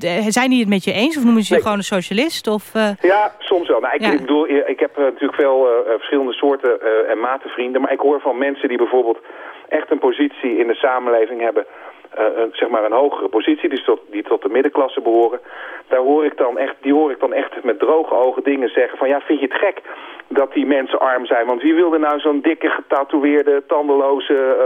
F: eh, zijn die het met je eens of noemen ze je gewoon een socialist? Of, eh,
M: Ja, soms wel. Nou, ik, bedoel, ik heb natuurlijk veel verschillende soorten en maten vrienden. Maar ik hoor van mensen die bijvoorbeeld echt een positie in de samenleving hebben. Eh, een- zeg maar een hogere positie, die tot, die tot de middenklasse behoren. Daar hoor ik dan echt, die hoor ik dan echt met droge ogen dingen zeggen van... ja, vind je het gek dat die mensen arm zijn? Want wie wilde nou zo'n dikke, getatoeëerde, tandeloze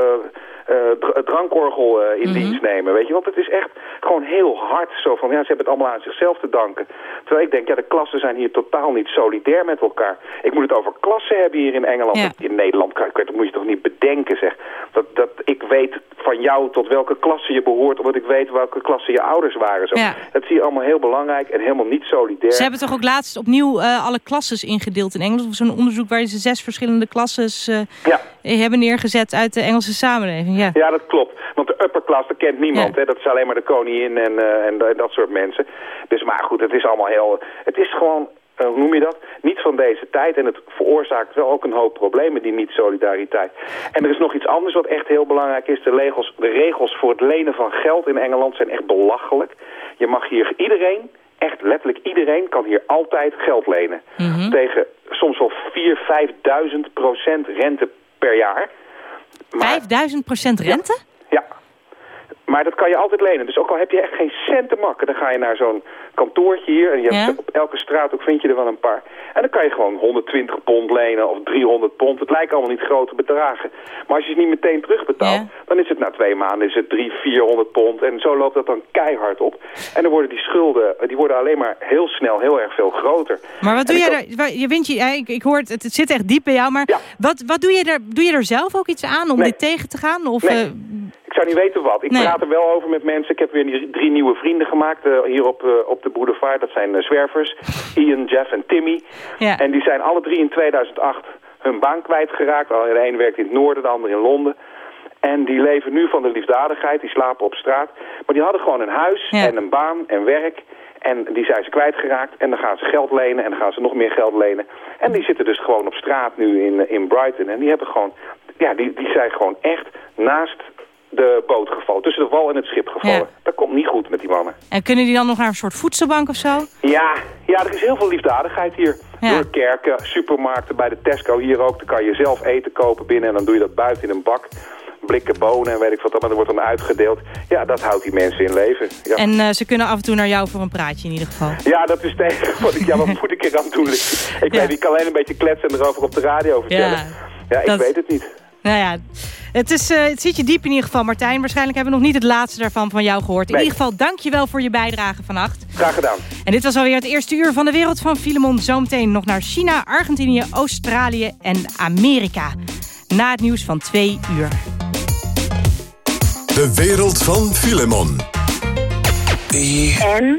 M: eh, eh, dr- drankorgel eh, in dienst nemen? Weet je, want het is echt gewoon heel hard zo van... ja, ze hebben het allemaal aan zichzelf te danken. Terwijl ik denk, ja, de klassen zijn hier totaal niet solidair met elkaar. Ik moet het over klassen hebben hier in Engeland.
F: Ja.
M: In Nederland dat moet je toch niet bedenken, zeg. Dat, dat ik weet van jou tot welke klasse je behoort... omdat ik weet welke klasse je ouders waren. Zo.
F: Ja.
M: Dat zie je allemaal heel belangrijk en helemaal niet solidair.
F: Ze hebben toch ook laatst opnieuw alle klasses ingedeeld in Engels? Of zo'n onderzoek waar ze zes verschillende klasses eh, hebben neergezet uit de Engelse samenleving. Ja.
M: Ja, dat klopt. Want de upper class, dat kent niemand. Hè? Dat is alleen maar de koningin en, eh, en, en dat soort mensen. Dus maar goed, het is allemaal heel... Het is gewoon, eh, hoe noem je dat? Niet van deze tijd. En het veroorzaakt wel ook een hoop problemen, die niet-solidariteit. En er is nog iets anders wat echt heel belangrijk is. De regels, de regels voor het lenen van geld in Engeland zijn echt belachelijk. Je mag hier iedereen... Echt letterlijk iedereen kan hier altijd geld lenen. Tegen soms wel 4.000, 5.000 procent rente per jaar.
F: 5000 procent rente?
M: Ja. Maar dat kan je altijd lenen. Dus ook al heb je echt geen cent te makken, dan ga je naar zo'n kantoortje hier. En je
F: Ja.
M: op elke straat ook vind je er wel een paar. En dan kan je gewoon 120 pond lenen of 300 pond. Het lijken allemaal niet grote bedragen. Maar als je ze niet meteen terugbetaalt, dan is het na twee maanden is het 300, 400 pond. En zo loopt dat dan keihard op. En dan worden die schulden, die worden alleen maar heel snel heel erg veel groter.
F: Maar wat doe jij wa- Je wint je, ik, ik hoor het, het, zit echt diep bij jou. Maar wat, wat doe je er? Doe je er zelf ook iets aan om
M: Nee.
F: dit tegen te gaan? Of,
M: Nee.
F: eh,
M: zou niet weten wat. Ik
F: Nee.
M: praat er wel over met mensen. Ik heb weer drie nieuwe vrienden gemaakt eh, hier op, eh, op de boulevard. Dat zijn eh, zwervers. Ian, Jeff en Timmy.
F: Ja.
M: En die zijn alle drie in 2008 hun baan kwijtgeraakt. Al- De een werkt in het noorden, de ander in Londen. En die leven nu van de liefdadigheid. Die slapen op straat. Maar die hadden gewoon een huis en een baan en werk. En die zijn ze kwijtgeraakt. En dan gaan ze geld lenen. En dan gaan ze nog meer geld lenen. En die zitten dus gewoon op straat nu in, in Brighton. En die hebben gewoon... Ja, die, die zijn gewoon echt naast de boot gevallen. Tussen de wal en het schip gevallen. Dat komt niet goed met die mannen.
F: en kunnen die dan nog naar een soort voedselbank of zo?
M: Ja, ja, er is heel veel liefdadigheid hier. Door kerken, supermarkten, bij de Tesco hier ook. Dan kan je zelf eten kopen binnen en dan doe je dat buiten in een bak. blikken bonen en weet ik wat allemaal. Dat wordt dan uitgedeeld. Ja, dat houdt die mensen in leven. Ja.
F: En eh, ze kunnen af en toe naar jou voor een praatje in ieder geval.
M: Ja, dat is tegen (laughs) wat ik, ja, wat (laughs) moet ik er aan doen? Ik weet, ik kan alleen een beetje kletsen en erover op de radio vertellen.
F: Ja,
M: Ja, ik
F: dat-
M: weet het niet.
F: Nou ja, het, is, eh, het zit je diep in ieder geval, Martijn. Waarschijnlijk hebben we nog niet het laatste daarvan van jou gehoord. In
M: Nee.
F: ieder geval, dank je wel voor je bijdrage vannacht.
M: Graag gedaan.
F: En dit was alweer het eerste uur van de wereld van Filemon. Zometeen nog naar China, Argentinië, Australië en Amerika. Na het nieuws van twee uur.
B: De wereld van Filemon.
D: En?